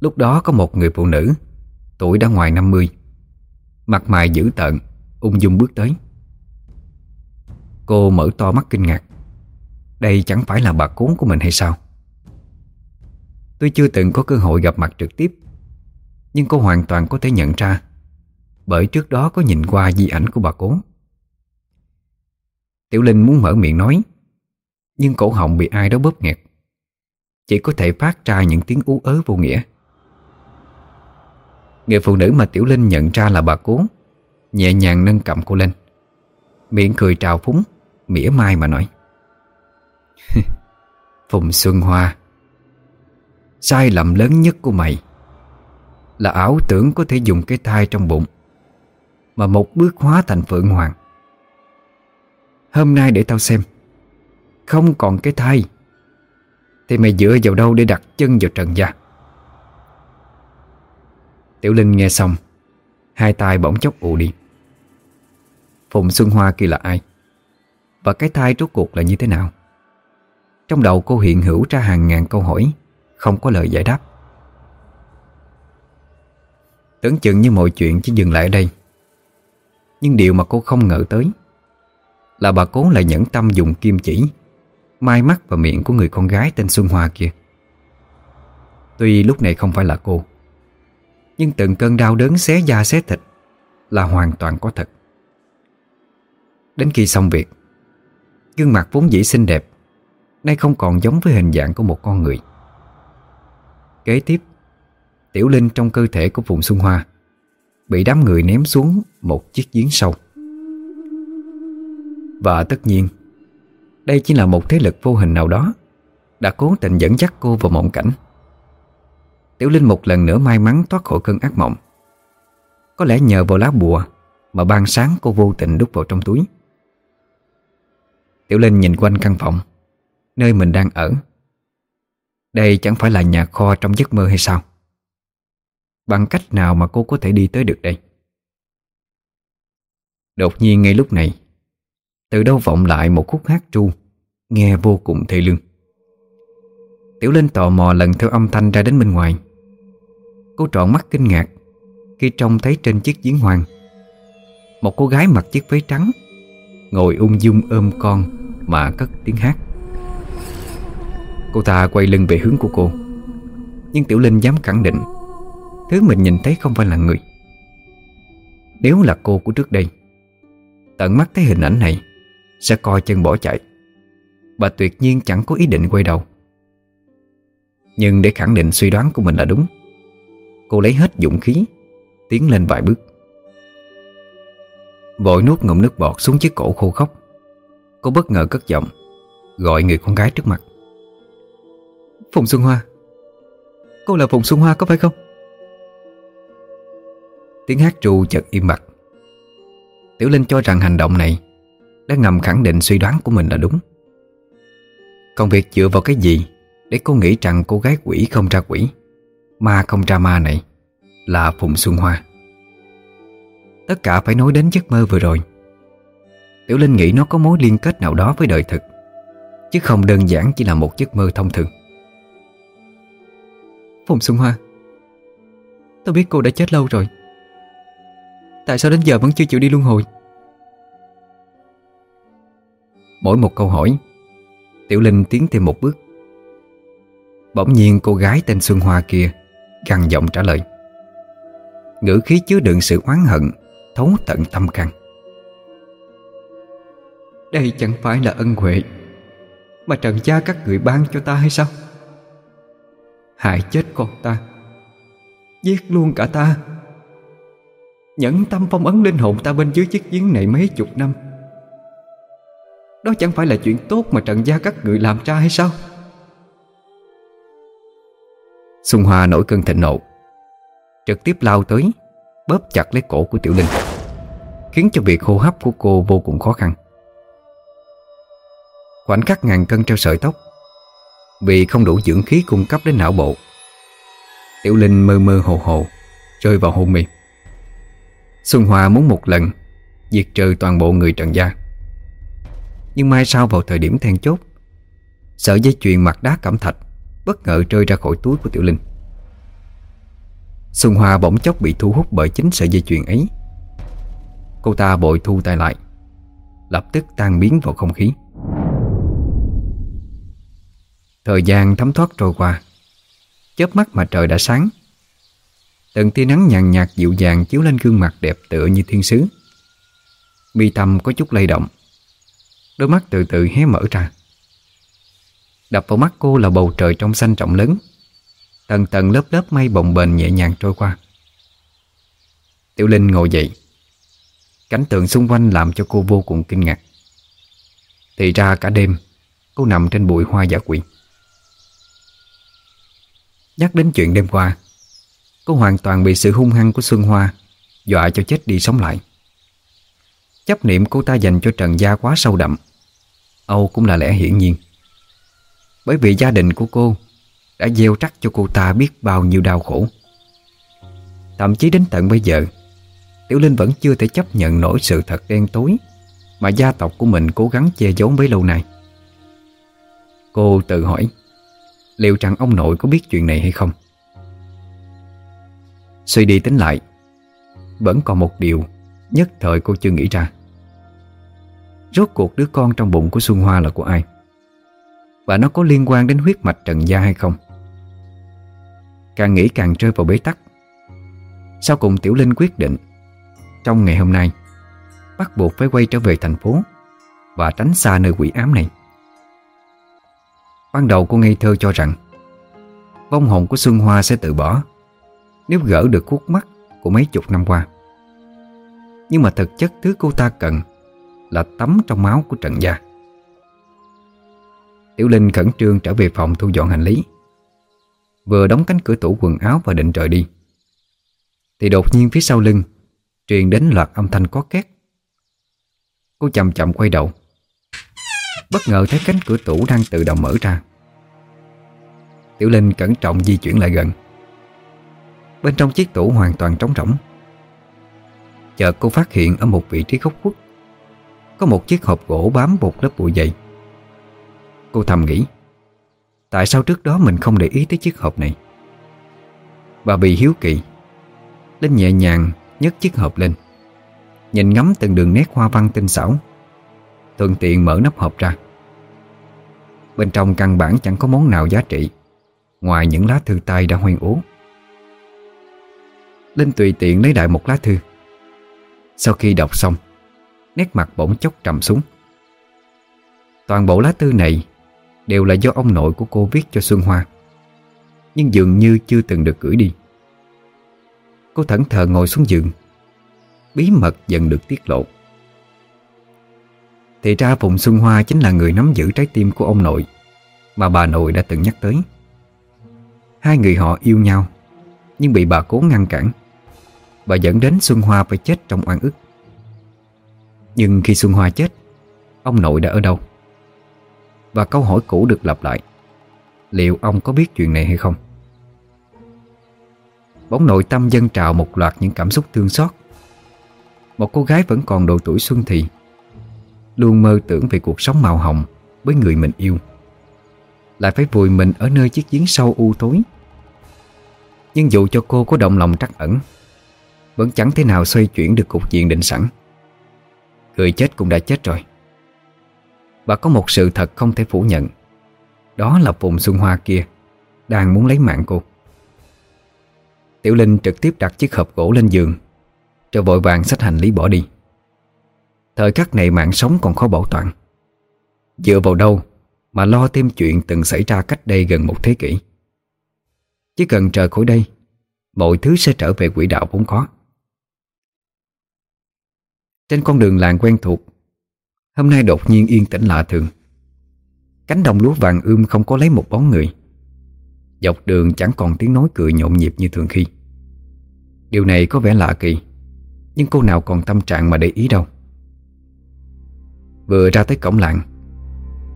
Lúc đó có một người phụ nữ, Tuổi đã ngoài 50 Mặt mày dữ tợn, Ung dung bước tới. Cô mở to mắt kinh ngạc. Đây chẳng phải là bà cuốn của mình hay sao? Tôi chưa từng có cơ hội gặp mặt trực tiếp, Nhưng cô hoàn toàn có thể nhận ra bởi trước đó có nhìn qua di ảnh của bà cố. Tiểu Linh muốn mở miệng nói, Nhưng cổ họng bị ai đó bóp nghẹt. Chỉ có thể phát ra những tiếng ú ớ vô nghĩa. Người phụ nữ mà Tiểu Linh nhận ra là bà cố, Nhẹ nhàng nâng cầm cô lên. Miệng cười trào phúng, Mỉa mai mà nói, Phùng Xuân Hoa, Sai lầm lớn nhất của mày Là ảo tưởng có thể dùng cái thai trong bụng mà một bước hóa thành Phượng Hoàng. Hôm nay để tao xem. Không còn cái thai. Thì mày dựa vào đâu để đặt chân vào trần gia? Tiểu Linh nghe xong, Hai tay bỗng chốc ù đi. Phùng Xuân Hoa kia là ai? Và cái thai rốt cuộc là như thế nào? Trong đầu cô hiện hữu ra hàng ngàn câu hỏi, Không có lời giải đáp. Tưởng chừng như mọi chuyện chỉ dừng lại ở đây. Nhưng điều mà cô không ngờ tới Là bà cố lại nhẫn tâm dùng kim chỉ, Mai mắt và miệng của người con gái tên Xuân Hoa kia. Tuy lúc này không phải là cô, Nhưng từng cơn đau đớn xé da xé thịt Là hoàn toàn có thật. Đến khi xong việc, Gương mặt vốn dĩ xinh đẹp, Nay không còn giống với hình dạng của một con người. Kế tiếp, Tiểu Linh trong cơ thể của Phùng Xuân Hoa Bị đám người ném xuống Một chiếc giếng sâu. Và tất nhiên, Đây chỉ là một thế lực vô hình nào đó Đã cố tình dẫn dắt cô vào mộng cảnh. Tiểu Linh một lần nữa may mắn thoát khỏi cơn ác mộng. Có lẽ nhờ vào lá bùa Mà ban sáng cô vô tình đút vào trong túi. Tiểu Linh nhìn quanh căn phòng, Nơi mình đang ở. Đây chẳng phải là nhà kho trong giấc mơ hay sao? Bằng cách nào mà cô có thể đi tới được đây? Đột nhiên ngay lúc này, Từ đâu vọng lại một khúc hát tru Nghe vô cùng thê lương. Tiểu Linh tò mò lần theo âm thanh ra đến bên ngoài. Cô trọn mắt kinh ngạc Khi trông thấy trên chiếc giếng hoàng Một cô gái mặc chiếc váy trắng, Ngồi ung dung ôm con Mà cất tiếng hát. Cô ta quay lưng về hướng của cô, Nhưng Tiểu Linh dám khẳng định Thứ mình nhìn thấy không phải là người. Nếu là cô của trước đây, Tận mắt thấy hình ảnh này Sẽ coi chân bỏ chạy. Bà tuyệt nhiên chẳng có ý định quay đầu. Nhưng để khẳng định suy đoán của mình là đúng, Cô lấy hết dũng khí, Tiến lên vài bước. Vội nuốt ngụm nước bọt xuống chiếc cổ khô khóc Cô bất ngờ cất giọng, Gọi người con gái trước mặt. Phùng Xuân Hoa, Cô là Phùng Xuân Hoa có phải không? Tiếng hát ru chợt im bặt. Tiểu Linh cho rằng hành động này Đã ngầm khẳng định suy đoán của mình là đúng. Còn việc dựa vào cái gì Để cô nghĩ rằng cô gái quỷ không ra quỷ, Ma không ra ma này Là Phùng Xuân Hoa? Tất cả phải nói đến giấc mơ vừa rồi. Tiểu Linh nghĩ nó có mối liên kết nào đó với đời thực, Chứ không đơn giản chỉ là một giấc mơ thông thường. Phùng Xuân Hoa, Tôi biết cô đã chết lâu rồi. Tại sao đến giờ vẫn chưa chịu đi luân hồi? Mỗi một câu hỏi, Tiểu Linh tiến thêm một bước. Bỗng nhiên cô gái tên Xuân Hoa kia gằn giọng trả lời. Ngữ khí chứa đựng sự oán hận, Thấu tận tâm can. Đây chẳng phải là ân huệ Mà trần gia các người ban cho ta hay sao? Hại chết con ta, Giết luôn cả ta. Nhẫn tâm phong ấn linh hồn ta bên dưới chiếc giếng này mấy chục năm. Đó chẳng phải là chuyện tốt mà Trần Gia các người làm ra hay sao? Xuân Hoa nổi cơn thịnh nộ, Trực tiếp lao tới, Bóp chặt lấy cổ của Tiểu Linh, Khiến cho việc hô hấp của cô vô cùng khó khăn. Khoảnh khắc ngàn cân treo sợi tóc, Vì không đủ dưỡng khí cung cấp đến não bộ, Tiểu Linh mơ mơ hồ hồ, Rơi vào hôn mê. Xuân Hoa muốn một lần Diệt trừ toàn bộ người Trần Gia. Nhưng mai sau vào thời điểm then chốt Sợi dây chuyền mặt đá cẩm thạch Bất ngờ rơi ra khỏi túi của Tiểu Linh. Xuân Hoa bỗng chốc bị thu hút bởi chính sợi dây chuyền ấy. Cô ta bội thu tay lại, Lập tức tan biến vào không khí. Thời gian thấm thoát trôi qua, chớp mắt mà trời đã sáng. Từng tia nắng nhàn nhạt dịu dàng chiếu lên gương mặt đẹp tựa như thiên sứ. Mi tâm có chút lay động. Đôi mắt từ từ hé mở ra. Đập vào mắt cô là bầu trời trong xanh trọng lớn. Tầng tầng lớp lớp mây bồng bềnh nhẹ nhàng trôi qua. Tiểu Linh ngồi dậy. Cảnh tượng xung quanh làm cho cô vô cùng kinh ngạc. Thì ra cả đêm, Cô nằm trên bụi hoa giả quỷ. Nhắc đến chuyện đêm qua Cô hoàn toàn bị sự hung hăng của Xuân Hoa Dọa cho chết đi sống lại. Chấp niệm cô ta dành cho Trần Gia quá sâu đậm, Âu cũng là lẽ hiển nhiên. Bởi vì gia đình của cô Đã gieo trắc cho cô ta biết bao nhiêu đau khổ. Thậm chí đến tận bây giờ, Tiểu Linh vẫn chưa thể chấp nhận nổi sự thật đen tối Mà gia tộc của mình cố gắng che giấu bấy lâu nay. Cô tự hỏi, Liệu rằng ông nội có biết chuyện này hay không? Suy đi tính lại, Vẫn còn một điều Nhất thời cô chưa nghĩ ra. Rốt cuộc đứa con trong bụng của Xuân Hoa là của ai? Và nó có liên quan đến huyết mạch Trần Gia hay không? Càng nghĩ càng rơi vào bế tắc. Sau cùng Tiểu Linh quyết định, Trong ngày hôm nay, Bắt buộc phải quay trở về thành phố Và tránh xa nơi quỷ ám này. Ban đầu cô ngây thơ cho rằng, Vong hồn của Xuân Hoa sẽ tự bỏ. Nếu gỡ được khuất mắt của mấy chục năm qua. Nhưng mà thực chất thứ cô ta cần Là tắm trong máu của Trần Gia. Tiểu Linh khẩn trương trở về phòng thu dọn hành lý. Vừa đóng cánh cửa tủ quần áo và định rời đi, Thì đột nhiên phía sau lưng Truyền đến loạt âm thanh có két. Cô chậm chậm quay đầu. Bất ngờ thấy cánh cửa tủ đang tự động mở ra. Tiểu Linh cẩn trọng di chuyển lại gần. Bên trong chiếc tủ hoàn toàn trống rỗng. Chợt cô phát hiện ở một vị trí góc khuất, Có một chiếc hộp gỗ bám một lớp bụi dày. Cô thầm nghĩ, Tại sao trước đó mình không để ý tới chiếc hộp này? Bà bị hiếu kỳ Linh nhẹ nhàng nhấc chiếc hộp lên, Nhìn ngắm từng đường nét hoa văn tinh xảo, Thuận tiện mở nắp hộp ra. Bên trong căn bản chẳng có món nào giá trị, Ngoài những lá thư tay đã hoen ố Linh tùy tiện lấy đại một lá thư. Sau khi đọc xong, Nét mặt bỗng chốc trầm xuống. Toàn bộ lá thư này Đều là do ông nội của cô viết cho Xuân Hoa, Nhưng dường như chưa từng được gửi đi. Cô thẫn thờ ngồi xuống giường, Bí mật dần được tiết lộ. Thì ra Phùng Xuân Hoa chính là người nắm giữ trái tim của ông nội Mà bà nội đã từng nhắc tới. Hai người họ yêu nhau, Nhưng bị bà cố ngăn cản. Và dẫn đến Xuân Hoa phải chết trong oan ức. Nhưng khi Xuân Hoa chết, Ông nội đã ở đâu? Và câu hỏi cũ được lặp lại, Liệu ông có biết chuyện này hay không? Bóng nội tâm dân trào một loạt những cảm xúc thương xót. Một cô gái vẫn còn độ tuổi xuân thì, Luôn mơ tưởng về cuộc sống màu hồng Với người mình yêu. Lại phải vùi mình ở nơi chiếc giếng sâu u tối. Nhưng dù cho cô có động lòng trắc ẩn vẫn chẳng thế nào xoay chuyển được cục diện định sẵn. Người chết cũng đã chết rồi. Và có một sự thật không thể phủ nhận. Đó là vùng Xuân Hoa kia Đang muốn lấy mạng cô. Tiểu Linh trực tiếp đặt chiếc hộp gỗ lên giường, Rồi vội vàng xách hành lý bỏ đi. Thời khắc này mạng sống còn khó bảo toàn. Dựa vào đâu Mà lo thêm chuyện từng xảy ra cách đây gần một thế kỷ? Chỉ cần trời khỏi đây, Mọi thứ sẽ trở về quỹ đạo vốn có. Trên con đường làng quen thuộc, Hôm nay đột nhiên yên tĩnh lạ thường. Cánh đồng lúa vàng ươm không có lấy một bóng người. Dọc đường chẳng còn tiếng nói cười nhộn nhịp như thường khi. Điều này có vẻ lạ kỳ, Nhưng cô nào còn tâm trạng mà để ý đâu. Vừa ra tới cổng làng,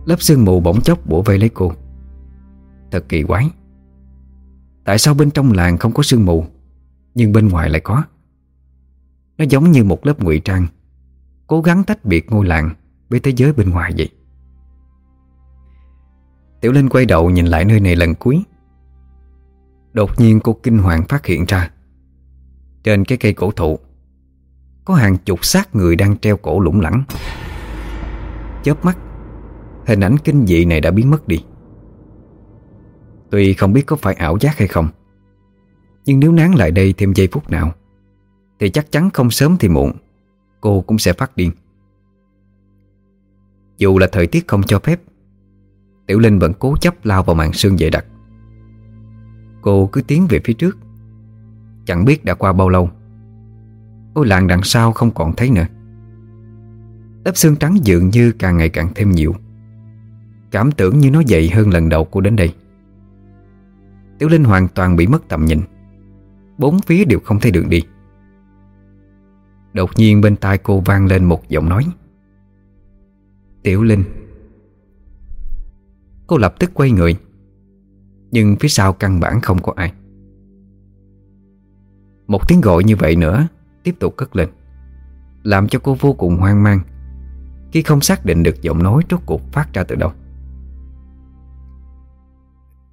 Lớp sương mù bỗng chốc bủa vây lấy cô. Thật kỳ quái. Tại sao bên trong làng không có sương mù, Nhưng bên ngoài lại có? Nó giống như một lớp ngụy trang. Cố gắng tách biệt ngôi làng Với thế giới bên ngoài vậy. Tiểu Linh quay đầu nhìn lại nơi này lần cuối. Đột nhiên cô kinh hoàng phát hiện ra, Trên cái cây cổ thụ, Có hàng chục xác người đang treo cổ lủng lẳng. Chớp mắt, Hình ảnh kinh dị này đã biến mất đi. Tuy không biết có phải ảo giác hay không, Nhưng nếu nán lại đây thêm giây phút nào, Thì chắc chắn không sớm thì muộn. Cô cũng sẽ phát điên. Dù là thời tiết không cho phép, Tiểu Linh vẫn cố chấp lao vào màn sương dày đặc. Cô cứ tiến về phía trước, Chẳng biết đã qua bao lâu. Ôi, làng đằng sau không còn thấy nữa. Lớp xương trắng dường như càng ngày càng thêm nhiều. Cảm tưởng như nó dậy hơn lần đầu cô đến đây. Tiểu Linh hoàn toàn bị mất tầm nhìn. Bốn phía đều không thấy đường đi. Đột nhiên bên tai cô vang lên một giọng nói. Tiểu Linh. Cô lập tức quay người, Nhưng phía sau căn bản không có ai. Một tiếng gọi như vậy nữa Tiếp tục cất lên, Làm cho cô vô cùng hoang mang Khi không xác định được giọng nói rốt cuộc phát ra từ đâu.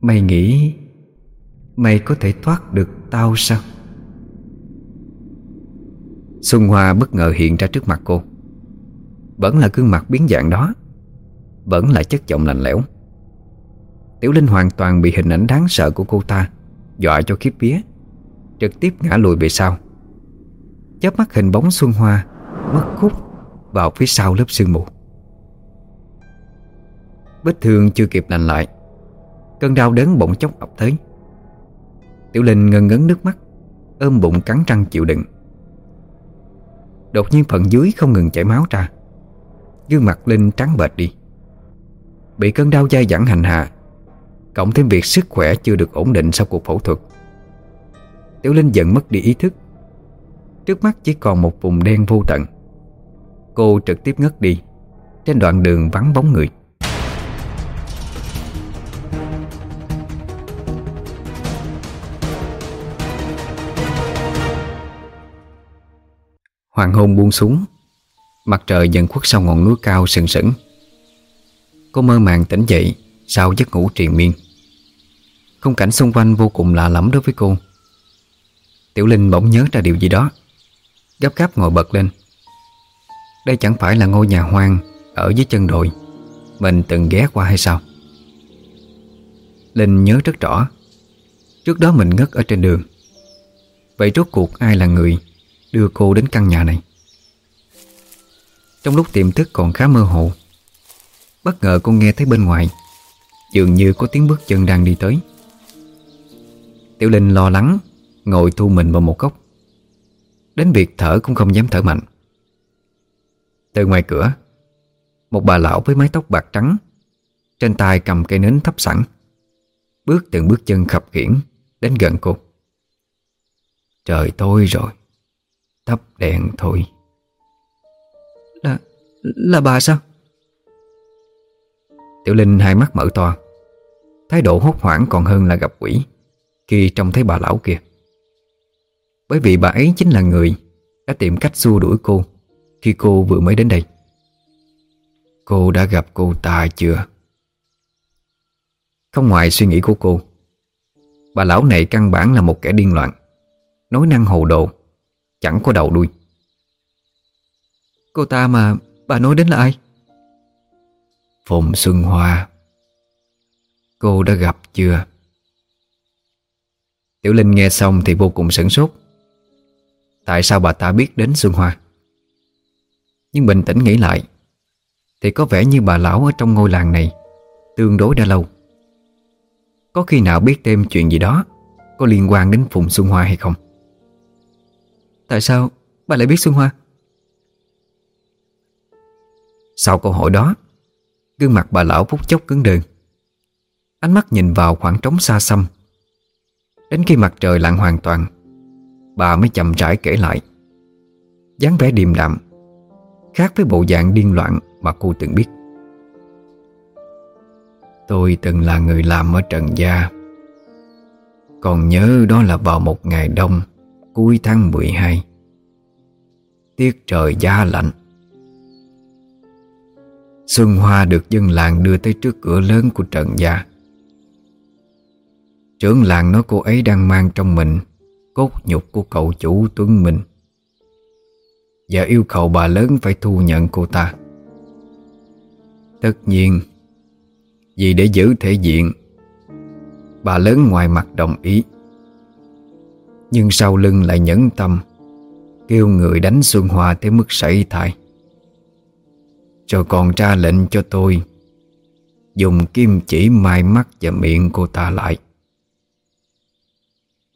Mày nghĩ Mày có thể thoát được tao sao? Xuân Hoa bất ngờ hiện ra trước mặt cô. Vẫn là gương mặt biến dạng đó, Vẫn là chất giọng lạnh lẽo. Tiểu Linh hoàn toàn bị hình ảnh đáng sợ của cô ta Dọa cho khiếp vía, Trực tiếp ngã lùi về sau. Chớp mắt hình bóng Xuân Hoa Mất khúc vào phía sau lớp sương mù. Vết thương chưa kịp lành lại, Cơn đau đớn bỗng chốc ập tới. Tiểu Linh ngân ngấn nước mắt, Ôm bụng cắn răng chịu đựng. Đột nhiên phần dưới không ngừng chảy máu ra. Gương mặt Linh trắng bệch đi. Bị cơn đau dai dẳng hành hạ, Cộng thêm việc sức khỏe chưa được ổn định sau cuộc phẫu thuật. Tiểu Linh dần mất đi ý thức. Trước mắt chỉ còn một vùng đen vô tận. Cô trực tiếp ngất đi, Trên đoạn đường vắng bóng người. Hoàng hôn buông xuống. Mặt trời dần khuất sau ngọn núi cao sừng sững. Cô mơ màng tỉnh dậy Sau giấc ngủ triền miên. Khung cảnh xung quanh vô cùng lạ lẫm đối với cô. Tiểu Linh bỗng nhớ ra điều gì đó. Gấp gáp ngồi bật lên. Đây chẳng phải là ngôi nhà hoang Ở dưới chân đồi Mình từng ghé qua hay sao? Linh nhớ rất rõ. Trước đó mình ngất ở trên đường. Vậy rốt cuộc ai là người Đưa cô đến căn nhà này. Trong lúc tiềm thức còn khá mơ hồ, Bất ngờ cô nghe thấy bên ngoài, Dường như có tiếng bước chân đang đi tới. Tiểu Linh lo lắng, Ngồi thu mình vào một góc. Đến việc thở cũng không dám thở mạnh. Từ ngoài cửa, Một bà lão với mái tóc bạc trắng, Trên tay cầm cây nến thấp sẵn, Bước từng bước chân khập khiển Đến gần cô. Trời, tôi rồi. Thắp đèn thôi. Là là bà sao? Tiểu Linh hai mắt mở to. Thái độ hốt hoảng còn hơn là gặp quỷ Khi trông thấy bà lão kia. Bởi vì bà ấy chính là người Đã tìm cách xua đuổi cô Khi cô vừa mới đến đây. Cô đã gặp cô ta chưa? Không ngoài suy nghĩ của cô Bà lão này căn bản là một kẻ điên loạn Nói năng hồ đồ Chẳng có đầu đuôi Cô ta mà bà nói đến là ai Phùng Xuân Hoa Cô đã gặp chưa? Tiểu Linh nghe xong thì vô cùng sửng sốt Tại sao bà ta biết đến Xuân Hoa? Nhưng bình tĩnh nghĩ lại Thì có vẻ như bà lão ở trong ngôi làng này Tương đối đã lâu Có khi nào biết thêm chuyện gì đó Có liên quan đến Phùng Xuân Hoa hay không? Tại sao bà lại biết Xuân Hoa? Sau câu hỏi đó, Gương mặt bà lão phút chốc cứng đờ. Ánh mắt nhìn vào khoảng trống xa xăm. Đến khi mặt trời lặn hoàn toàn, Bà mới chậm rãi kể lại. Dáng vẻ điềm đạm, Khác với bộ dạng điên loạn mà cô từng biết. Tôi từng là người làm ở Trần Gia. Còn nhớ đó là vào một ngày đông Cuối tháng 12 Tiết trời giá lạnh. Xuân Hoa được dân làng đưa tới trước cửa lớn của trận Gia. Trưởng làng nói cô ấy đang mang trong mình Cốt nhục của cậu chủ Tuấn Minh. Và yêu cầu bà lớn phải thu nhận cô ta. Tất nhiên, Vì để giữ thể diện, Bà lớn ngoài mặt đồng ý. Nhưng sau lưng lại nhẫn tâm, Kêu người đánh Xuân Hoa tới mức sảy thai. Rồi còn ra lệnh cho tôi, Dùng kim chỉ mai mắt và miệng cô ta lại.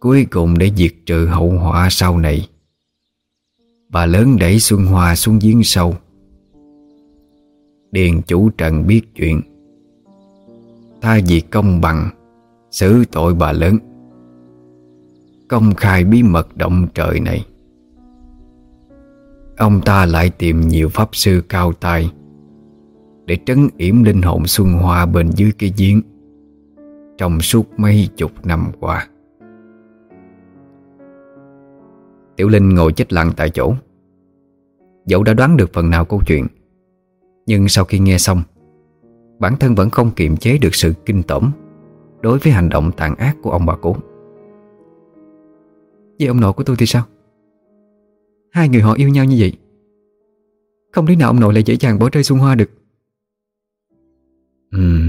Cuối cùng để diệt trừ hậu họa sau này, Bà lớn đẩy Xuân Hoa xuống giếng sâu. Điền chủ trần biết chuyện Thay vì công bằng, Xử tội bà lớn. Công khai bí mật động trời này. Ông ta lại tìm nhiều pháp sư cao tài Để trấn yểm linh hồn Xuân Hoa bên dưới cái giếng Trong suốt mấy chục năm qua. Tiểu Linh ngồi chết lặng tại chỗ. Dẫu đã đoán được phần nào câu chuyện, Nhưng sau khi nghe xong, Bản thân vẫn không kiềm chế được sự kinh tởm Đối với hành động tàn ác của ông bà cố. Vậy ông nội của tôi thì sao? Hai người họ yêu nhau như vậy, Không lý nào ông nội lại dễ dàng bỏ rơi Xuân Hoa được. Ừ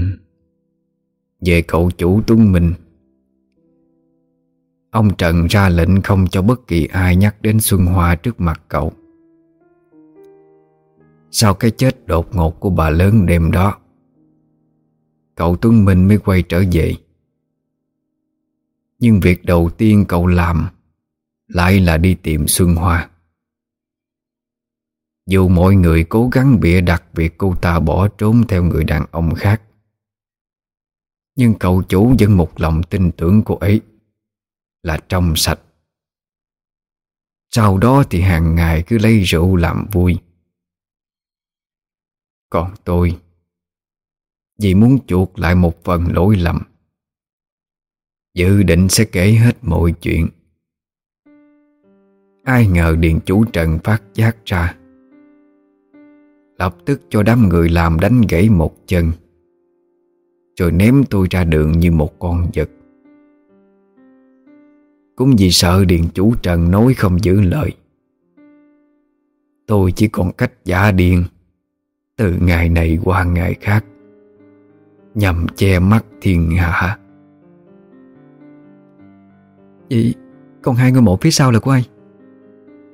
Về cậu chủ Tuấn Minh Ông Trần ra lệnh không cho bất kỳ ai nhắc đến Xuân Hoa trước mặt cậu. Sau cái chết đột ngột của bà lớn đêm đó, Cậu Tuấn Minh mới quay trở về. Nhưng việc đầu tiên cậu làm lại là đi tìm Xuân Hoa. Dù mọi người cố gắng bịa đặt việc cô ta bỏ trốn theo người đàn ông khác, Nhưng cậu chủ vẫn một lòng tin tưởng cô ấy Là trong sạch. Sau đó thì hàng ngày cứ lấy rượu làm vui. Còn tôi, vì muốn chuộc lại một phần lỗi lầm, Dự định sẽ kể hết mọi chuyện. Ai ngờ Điện Chủ Trần phát giác ra. Lập tức cho đám người làm đánh gãy một chân. Rồi ném tôi ra đường như một con vật. Cũng vì sợ Điện Chủ Trần nói không giữ lời. Tôi chỉ còn cách giả điên. Từ ngày này qua ngày khác. Nhằm che mắt thiên hạ. Vậy còn hai ngôi mộ phía sau là của ai?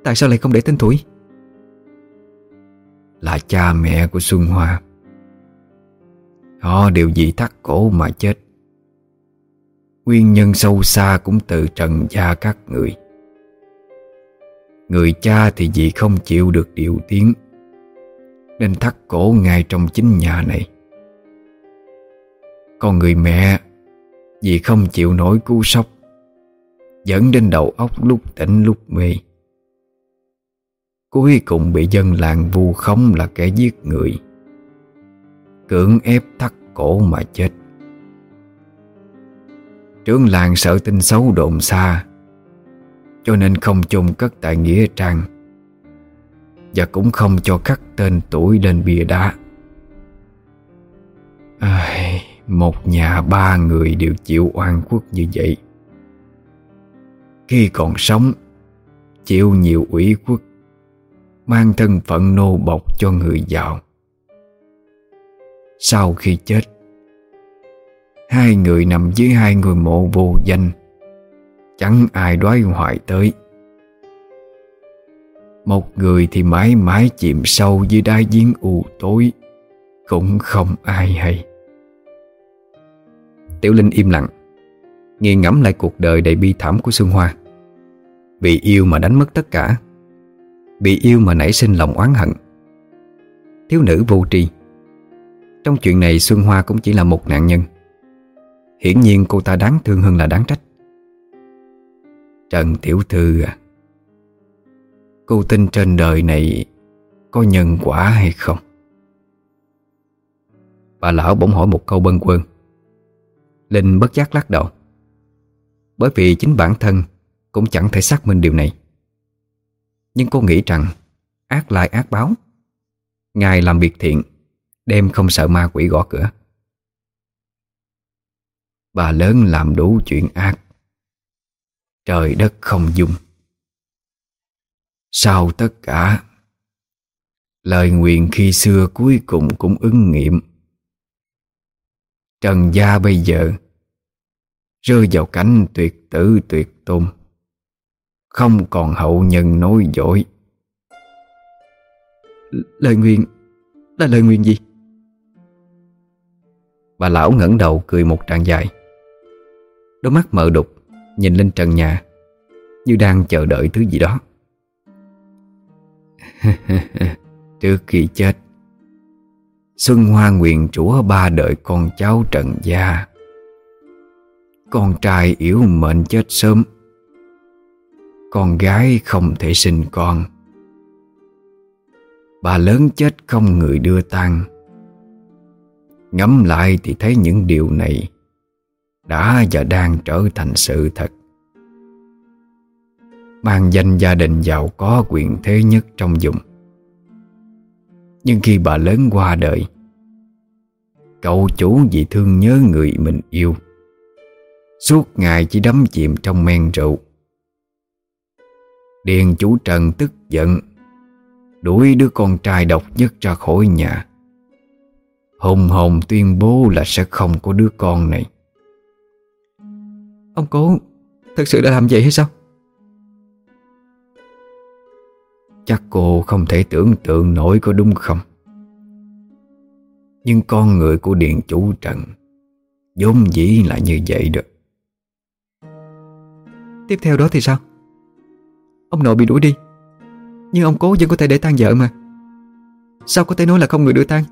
Tại sao lại không để tên tuổi? Là cha mẹ của Xuân Hoa. Họ đều vì thắt cổ mà chết. Nguyên nhân sâu xa cũng từ trần gia các người. Người cha thì vì không chịu được điều tiếng, Nên thắt cổ ngay trong chính nhà này. Còn người mẹ, Vì không chịu nổi cú sốc, Dẫn đến đầu óc lúc tỉnh lúc mê. Cuối cùng bị dân làng vu khống là kẻ giết người. Cưỡng ép thắt cổ mà chết. Trưởng làng sợ tin xấu đồn xa, Cho nên không chôn cất tại Nghĩa Trang, Và cũng không cho khắc tên tuổi lên bia đá. Ai... Một nhà ba người đều chịu oan khuất như vậy. Khi còn sống, Chịu nhiều ủy khuất Mang thân phận nô bộc cho người giàu. Sau khi chết, Hai người nằm dưới hai ngôi mộ vô danh, Chẳng ai đoái hoài tới. Một người thì mãi mãi chìm sâu dưới đáy giếng u tối, Cũng không ai hay. Tiểu Linh im lặng Nghiền ngẫm lại cuộc đời đầy bi thảm của Xuân Hoa. Vì yêu mà đánh mất tất cả bị yêu mà nảy sinh lòng oán hận. Thiếu nữ vô tri. Trong chuyện này Xuân Hoa cũng chỉ là một nạn nhân. Hiển nhiên cô ta đáng thương hơn là đáng trách. Trần Tiểu Thư à Cô tin trên đời này Có nhân quả hay không? Bà lão bỗng hỏi một câu bâng quơ. Linh bất giác lắc đầu. Bởi vì chính bản thân Cũng chẳng thể xác minh điều này. Nhưng cô nghĩ rằng, Ác lại ác báo. Ngài làm việc thiện, Đêm không sợ ma quỷ gõ cửa. Bà lớn làm đủ chuyện ác. Trời đất không dung. Sau tất cả, Lời nguyện khi xưa cuối cùng cũng ứng nghiệm. Trần gia bây giờ Rơi vào cảnh tuyệt tử tuyệt tôn. Không còn hậu nhân nối dõi. Lời nguyện Là lời nguyện gì? Bà lão ngẩng đầu cười một tràng dài. Đôi mắt mờ đục, Nhìn lên trần nhà, Như đang chờ đợi thứ gì đó. Trước khi chết, Xuân Hoa nguyện chúa ba đời con cháu Trần Gia. Con trai yếu mệnh chết sớm. Con gái không thể sinh con. Bà lớn chết không người đưa tang. Ngắm lại thì thấy những điều này Đã và đang trở thành sự thật. Mang danh gia đình giàu có quyền thế nhất trong vùng. Nhưng khi bà lớn qua đời, Cậu chủ vì thương nhớ người mình yêu, Suốt ngày chỉ đắm chìm trong men rượu. Điền chủ Trần tức giận Đuổi đứa con trai độc nhất ra khỏi nhà. Hùng hồn tuyên bố là sẽ không có đứa con này. Ông cố Thật sự đã làm vậy hay sao? Chắc cô không thể tưởng tượng nổi có đúng không? Nhưng con người của Điện Chủ Trần vốn dĩ là như vậy được Tiếp theo đó thì sao Ông nội bị đuổi đi. Nhưng ông cố vẫn có thể để tang vợ mà. Sao có thể nói là không người đưa tang?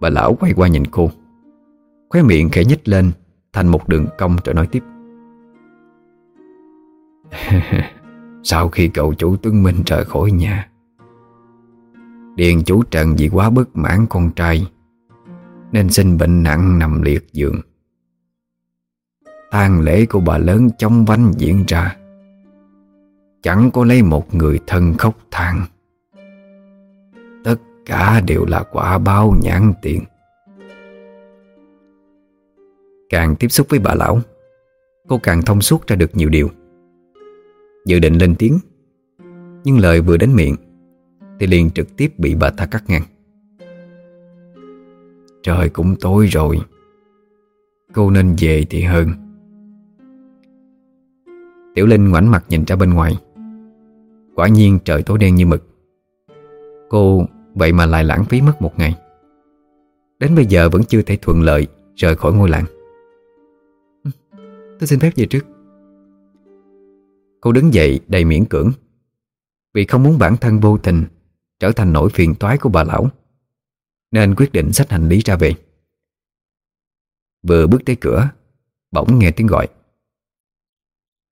Bà lão quay qua nhìn cô. Khóe miệng khẽ nhích lên, Thành một đường cong rồi nói tiếp. Sau khi cậu chủ Tuấn Minh rời khỏi nhà, Điền chủ Trần vì quá bất mãn con trai, Nên sinh bệnh nặng nằm liệt giường tang lễ của bà lớn trong vánh diễn ra. Chẳng có lấy một người thân khóc than. Tất cả đều là quả bao nhãn tiền. Càng tiếp xúc với bà lão, Cô càng thông suốt ra được nhiều điều. Dự định lên tiếng, Nhưng lời vừa đến miệng, Thì liền trực tiếp bị bà ta cắt ngang. Trời cũng tối rồi, Cô nên về thì hơn. Tiểu Linh ngoảnh mặt nhìn ra bên ngoài. Quả nhiên trời tối đen như mực. Cô vậy mà lại lãng phí mất một ngày. Đến bây giờ vẫn chưa thể thuận lợi Rời khỏi ngôi làng. Ừ, tôi xin phép về trước. Cô đứng dậy đầy miễn cưỡng. Vì không muốn bản thân vô tình Trở thành nỗi phiền toái của bà lão, Nên quyết định xách hành lý ra về. Vừa bước tới cửa, Bỗng nghe tiếng gọi.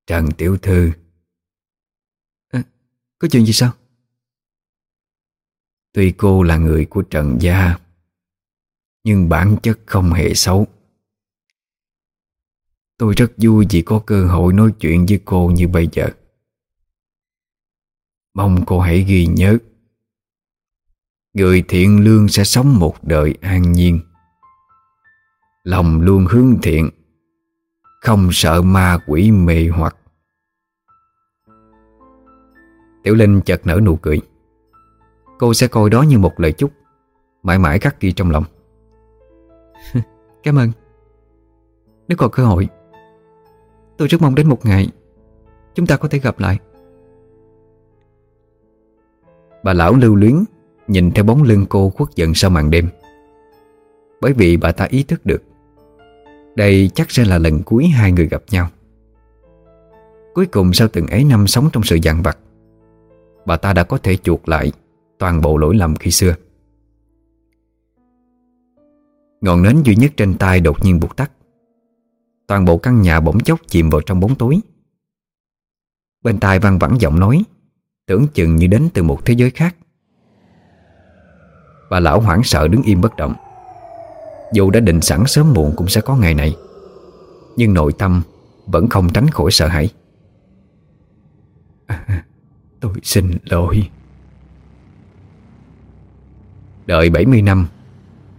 Trần Tiểu Thư. À, Có chuyện gì sao? Tuy cô là người của Trần Gia Nhưng bản chất không hề xấu. Tôi rất vui vì có cơ hội nói chuyện với cô như bây giờ. Mong cô hãy ghi nhớ. Người thiện lương sẽ sống một đời an nhiên. Lòng luôn hướng thiện không sợ ma quỷ mê hoặc. Tiểu Linh chợt nở nụ cười. Cô sẽ coi đó như một lời chúc, Mãi mãi khắc ghi trong lòng. Cảm ơn. Nếu còn cơ hội, Tôi rất mong đến một ngày Chúng ta có thể gặp lại. Bà lão lưu luyến Nhìn theo bóng lưng cô khuất dần sau màn đêm. Bởi vì bà ta ý thức được đây chắc sẽ là lần cuối hai người gặp nhau. Cuối cùng sau từng ấy năm sống trong sự dằn vặt, Bà ta đã có thể chuộc lại Toàn bộ lỗi lầm khi xưa. Ngọn nến duy nhất trên tay đột nhiên buộc tắt. Toàn bộ căn nhà bỗng chốc chìm vào trong bóng tối. Bên tai văng vẳng giọng nói, Tưởng chừng như đến từ một thế giới khác. Bà lão hoảng sợ đứng im bất động. Dù đã định sẵn sớm muộn cũng sẽ có ngày này. Nhưng nội tâm Vẫn không tránh khỏi sợ hãi. À, Tôi xin lỗi. Đợi 70 năm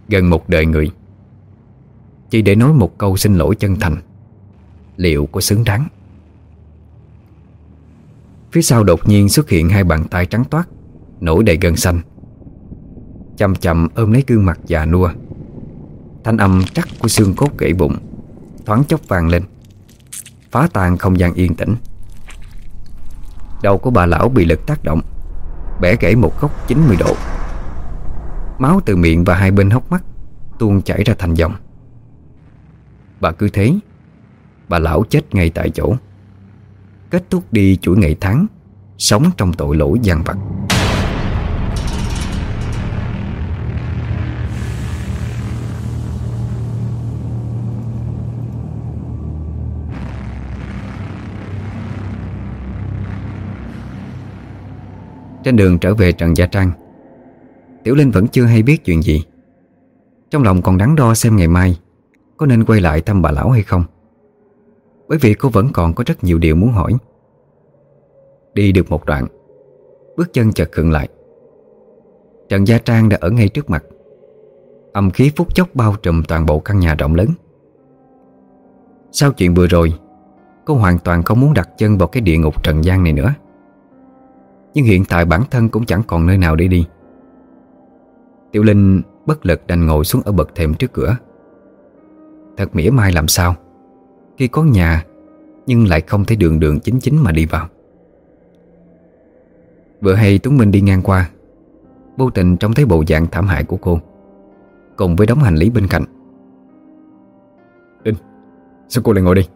Gần một đời người Chỉ để nói một câu xin lỗi chân thành. Liệu có xứng đáng? Phía sau đột nhiên xuất hiện hai bàn tay trắng toát Nổi đầy gân xanh. Chầm chậm ôm lấy gương mặt già nua Thanh âm chắc của xương cốt gãy bụng. Thoáng chốc vàng lên. Phá tan không gian yên tĩnh. Đầu của bà lão bị lực tác động, Bẻ gãy một góc 90 độ. Máu từ miệng và hai bên hốc mắt Tuôn chảy ra thành dòng. Bà cứ thế, Bà lão chết ngay tại chỗ. Kết thúc đi chuỗi ngày tháng, Sống trong tội lỗi gian vặt. Trên đường trở về Trần Gia Trang. Tiểu Linh vẫn chưa hay biết chuyện gì. Trong lòng còn đắn đo xem ngày mai Có nên quay lại thăm bà lão hay không. Bởi vì cô vẫn còn có rất nhiều điều muốn hỏi. Đi được một đoạn, Bước chân chợt khựng lại. Trần Gia Trang đã ở ngay trước mặt. Âm khí phút chốc bao trùm toàn bộ căn nhà rộng lớn. Sau chuyện vừa rồi, Cô hoàn toàn không muốn đặt chân vào cái địa ngục trần gian này nữa. Nhưng hiện tại bản thân cũng chẳng còn nơi nào để đi. Tiểu Linh bất lực đành ngồi xuống ở bậc thềm trước cửa. Thật mỉa mai làm sao? Khi có nhà, Nhưng lại không thấy đường đường chính chính mà đi vào. Vừa hay Tuấn Minh đi ngang qua, Vô tình trông thấy bộ dạng thảm hại của cô, Cùng với đống hành lý bên cạnh. Đinh, Sao cô lại ngồi đi.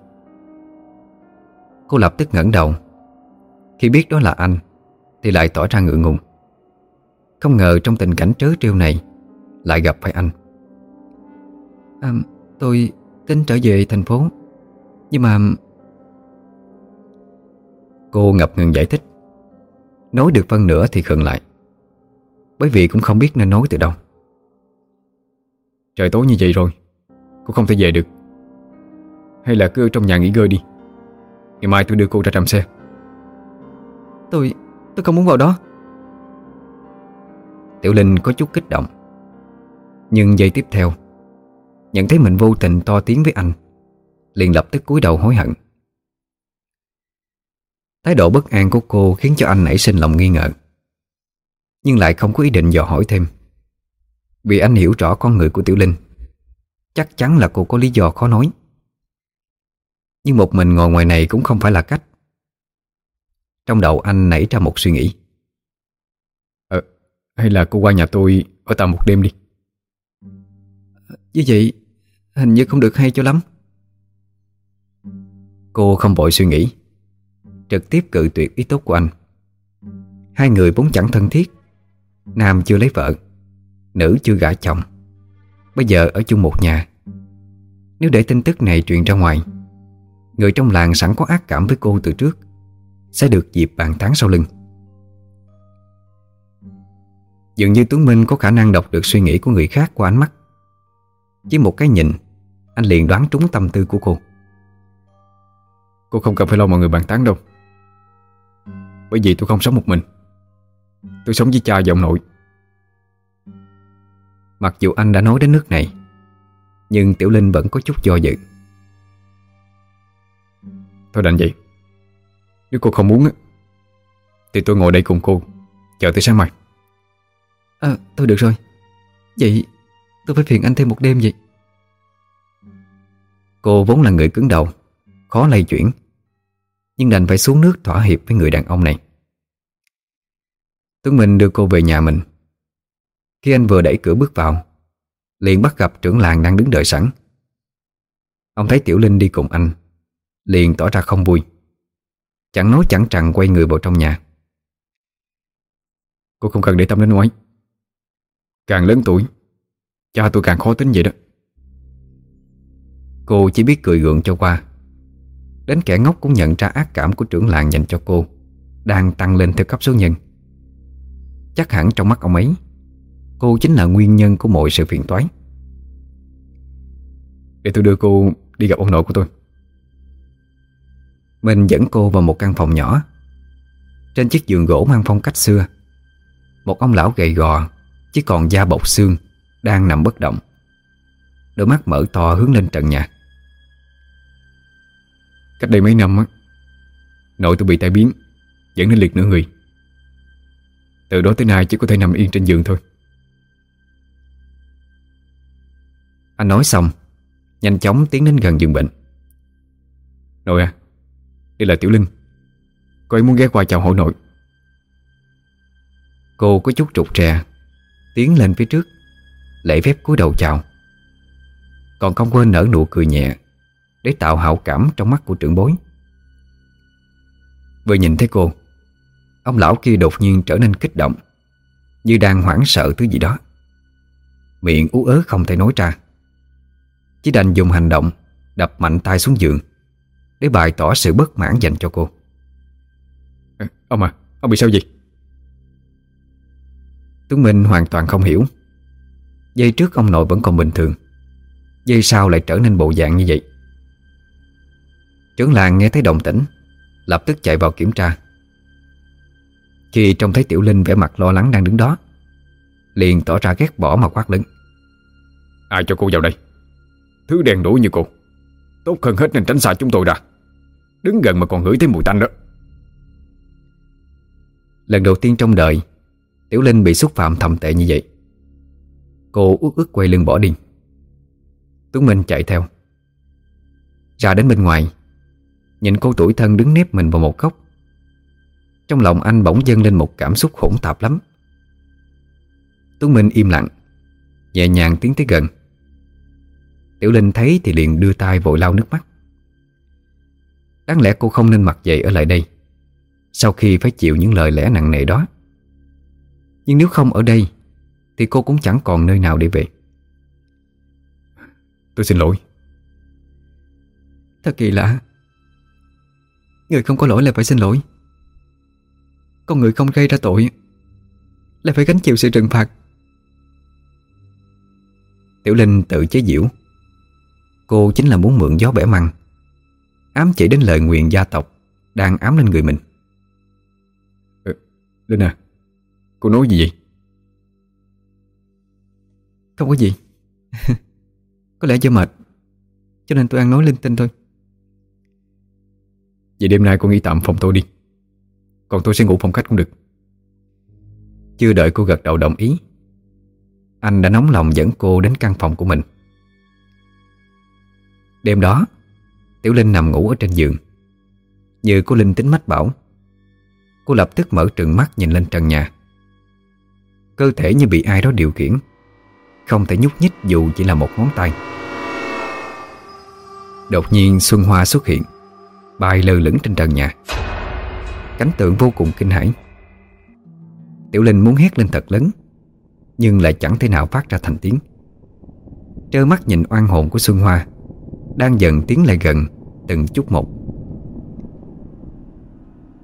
Cô lập tức ngẩng đầu. Khi biết đó là anh thì lại tỏ ra ngượng ngùng. Không ngờ trong tình cảnh trớ trêu này Lại gặp phải anh. À, Tôi tính trở về thành phố Nhưng mà Cô ngập ngừng giải thích. Nói được phân nửa thì khựng lại Bởi vì cũng không biết nên nói từ đâu. Trời tối như vậy rồi Cô không thể về được. Hay là cứ ở trong nhà nghỉ ngơi đi Ngày mai tôi đưa cô ra trạm xe. Tôi, tôi không muốn vào đó. Tiểu Linh có chút kích động. Nhưng giây tiếp theo, Nhận thấy mình vô tình to tiếng với anh, Liền lập tức cúi đầu hối hận. Thái độ bất an của cô khiến cho anh nảy sinh lòng nghi ngờ, Nhưng lại không có ý định dò hỏi thêm. Vì anh hiểu rõ con người của Tiểu Linh, Chắc chắn là cô có lý do khó nói. Nhưng một mình ngồi ngoài này cũng không phải là cách. Trong đầu anh nảy ra một suy nghĩ. Ờ, hay là cô qua nhà tôi ở tạm một đêm đi. Như vậy Hình như không được hay cho lắm. Cô không vội suy nghĩ Trực tiếp cự tuyệt ý tốt của anh. Hai người vốn chẳng thân thiết Nam chưa lấy vợ Nữ chưa gả chồng. Bây giờ ở chung một nhà. Nếu để tin tức này truyền ra ngoài Người trong làng sẵn có ác cảm với cô từ trước sẽ được dịp bàn tán sau lưng. Dường như Tuấn Minh có khả năng đọc được suy nghĩ của người khác qua ánh mắt. Chỉ một cái nhìn, Anh liền đoán trúng tâm tư của cô. Cô không cần phải lo mọi người bàn tán đâu. Bởi vì tôi không sống một mình. Tôi sống với cha và ông nội. Mặc dù anh đã nói đến nước này, Nhưng Tiểu Linh vẫn có chút do dự. Thôi đành vậy. Nếu cô không muốn Thì tôi ngồi đây cùng cô Chờ tới sáng mai. À thôi được rồi. Vậy tôi phải phiền anh thêm một đêm vậy. Cô vốn là người cứng đầu Khó lay chuyển Nhưng đành phải xuống nước thỏa hiệp với người đàn ông này. Tuấn Minh đưa cô về nhà mình. Khi anh vừa đẩy cửa bước vào Liền bắt gặp trưởng làng đang đứng đợi sẵn. Ông thấy Tiểu Linh đi cùng anh Liền tỏ ra không vui Chẳng nói chẳng rằng quay người vào trong nhà. Cô không cần để tâm đến ông ấy. Càng lớn tuổi, Cha tôi càng khó tính vậy đó. Cô chỉ biết cười gượng cho qua. Đến kẻ ngốc cũng nhận ra ác cảm của trưởng làng dành cho cô Đang tăng lên theo cấp số nhân. Chắc hẳn trong mắt ông ấy, Cô chính là nguyên nhân của mọi sự phiền toái. Để tôi đưa cô đi gặp ông nội của tôi. Mình dẫn cô vào một căn phòng nhỏ. Trên chiếc giường gỗ mang phong cách xưa, Một ông lão gầy gò, Chỉ còn da bọc xương, Đang nằm bất động. Đôi mắt mở to hướng lên trần nhà. Cách đây mấy năm á, Nội tôi bị tai biến, Dẫn đến liệt nửa người. Từ đó tới nay chỉ có thể nằm yên trên giường thôi. Anh nói xong, Nhanh chóng tiến đến gần giường bệnh. Nội à đây là Tiểu Linh. Cô ấy muốn ghé qua chào hỏi nội. Cô có chút trục trè Tiến lên phía trước, Lễ phép cúi đầu chào. Còn không quên nở nụ cười nhẹ, Để tạo hảo cảm trong mắt của trưởng bối. Vừa nhìn thấy cô, Ông lão kia đột nhiên trở nên kích động, Như đang hoảng sợ thứ gì đó. Miệng ú ớ không thể nói ra. Chỉ đành dùng hành động, Đập mạnh tay xuống giường. Để bày tỏ sự bất mãn dành cho cô. À, Ông à, ông bị sao gì? Tuấn Minh hoàn toàn không hiểu. Giây trước ông nội vẫn còn bình thường Giây sau lại trở nên bộ dạng như vậy. Trưởng làng nghe thấy động tĩnh Lập tức chạy vào kiểm tra. Khi trông thấy Tiểu Linh vẻ mặt lo lắng đang đứng đó Liền tỏ ra ghét bỏ mà quát lớn. Ai cho cô vào đây? Thứ đèn đuổi như cô. Tốt hơn hết nên tránh xa chúng tôi đã Đứng gần mà còn ngửi thấy mùi tanh đó. Lần đầu tiên trong đời, Tiểu Linh bị xúc phạm thầm tệ như vậy. Cô út ước quay lưng bỏ đi. Tuấn Minh chạy theo. Ra đến bên ngoài, Nhìn cô tuổi thân đứng nép mình vào một góc. Trong lòng anh bỗng dâng lên một cảm xúc hỗn tạp lắm. Tuấn Minh im lặng, Nhẹ nhàng tiến tới gần. Tiểu Linh thấy thì liền đưa tay vội lau nước mắt. Đáng lẽ cô không nên mặc vậy ở lại đây. Sau khi phải chịu những lời lẽ nặng nề đó. Nhưng nếu không ở đây Thì cô cũng chẳng còn nơi nào để về. Tôi xin lỗi. Thật kỳ lạ. Người không có lỗi lại phải xin lỗi. Con người không gây ra tội Lại phải gánh chịu sự trừng phạt. Tiểu Linh tự chế giễu. Cô chính là muốn mượn gió bẻ măng Ám chỉ đến lời nguyện gia tộc Đang ám lên người mình. Ừ, Linh à Cô nói gì vậy? Không có gì. Có lẽ do mệt Cho nên tôi ăn nói linh tinh thôi. Vậy đêm nay cô nghỉ tạm phòng tôi đi. Còn tôi sẽ ngủ phòng khách cũng được. Chưa đợi cô gật đầu đồng ý Anh đã nóng lòng dẫn cô đến căn phòng của mình. Đêm đó Tiểu Linh nằm ngủ ở trên giường. Như cô Linh tính mách bảo, Cô lập tức mở trừng mắt nhìn lên trần nhà. Cơ thể như bị ai đó điều khiển, Không thể nhúc nhích dù chỉ là một ngón tay. Đột nhiên Xuân Hoa xuất hiện, Bay lơ lửng trên trần nhà. Cảnh tượng vô cùng kinh hãi. Tiểu Linh muốn hét lên thật lớn, Nhưng lại chẳng thể nào phát ra thành tiếng. Trơ mắt nhìn oan hồn của Xuân Hoa đang dần tiến lại gần Từng chút một.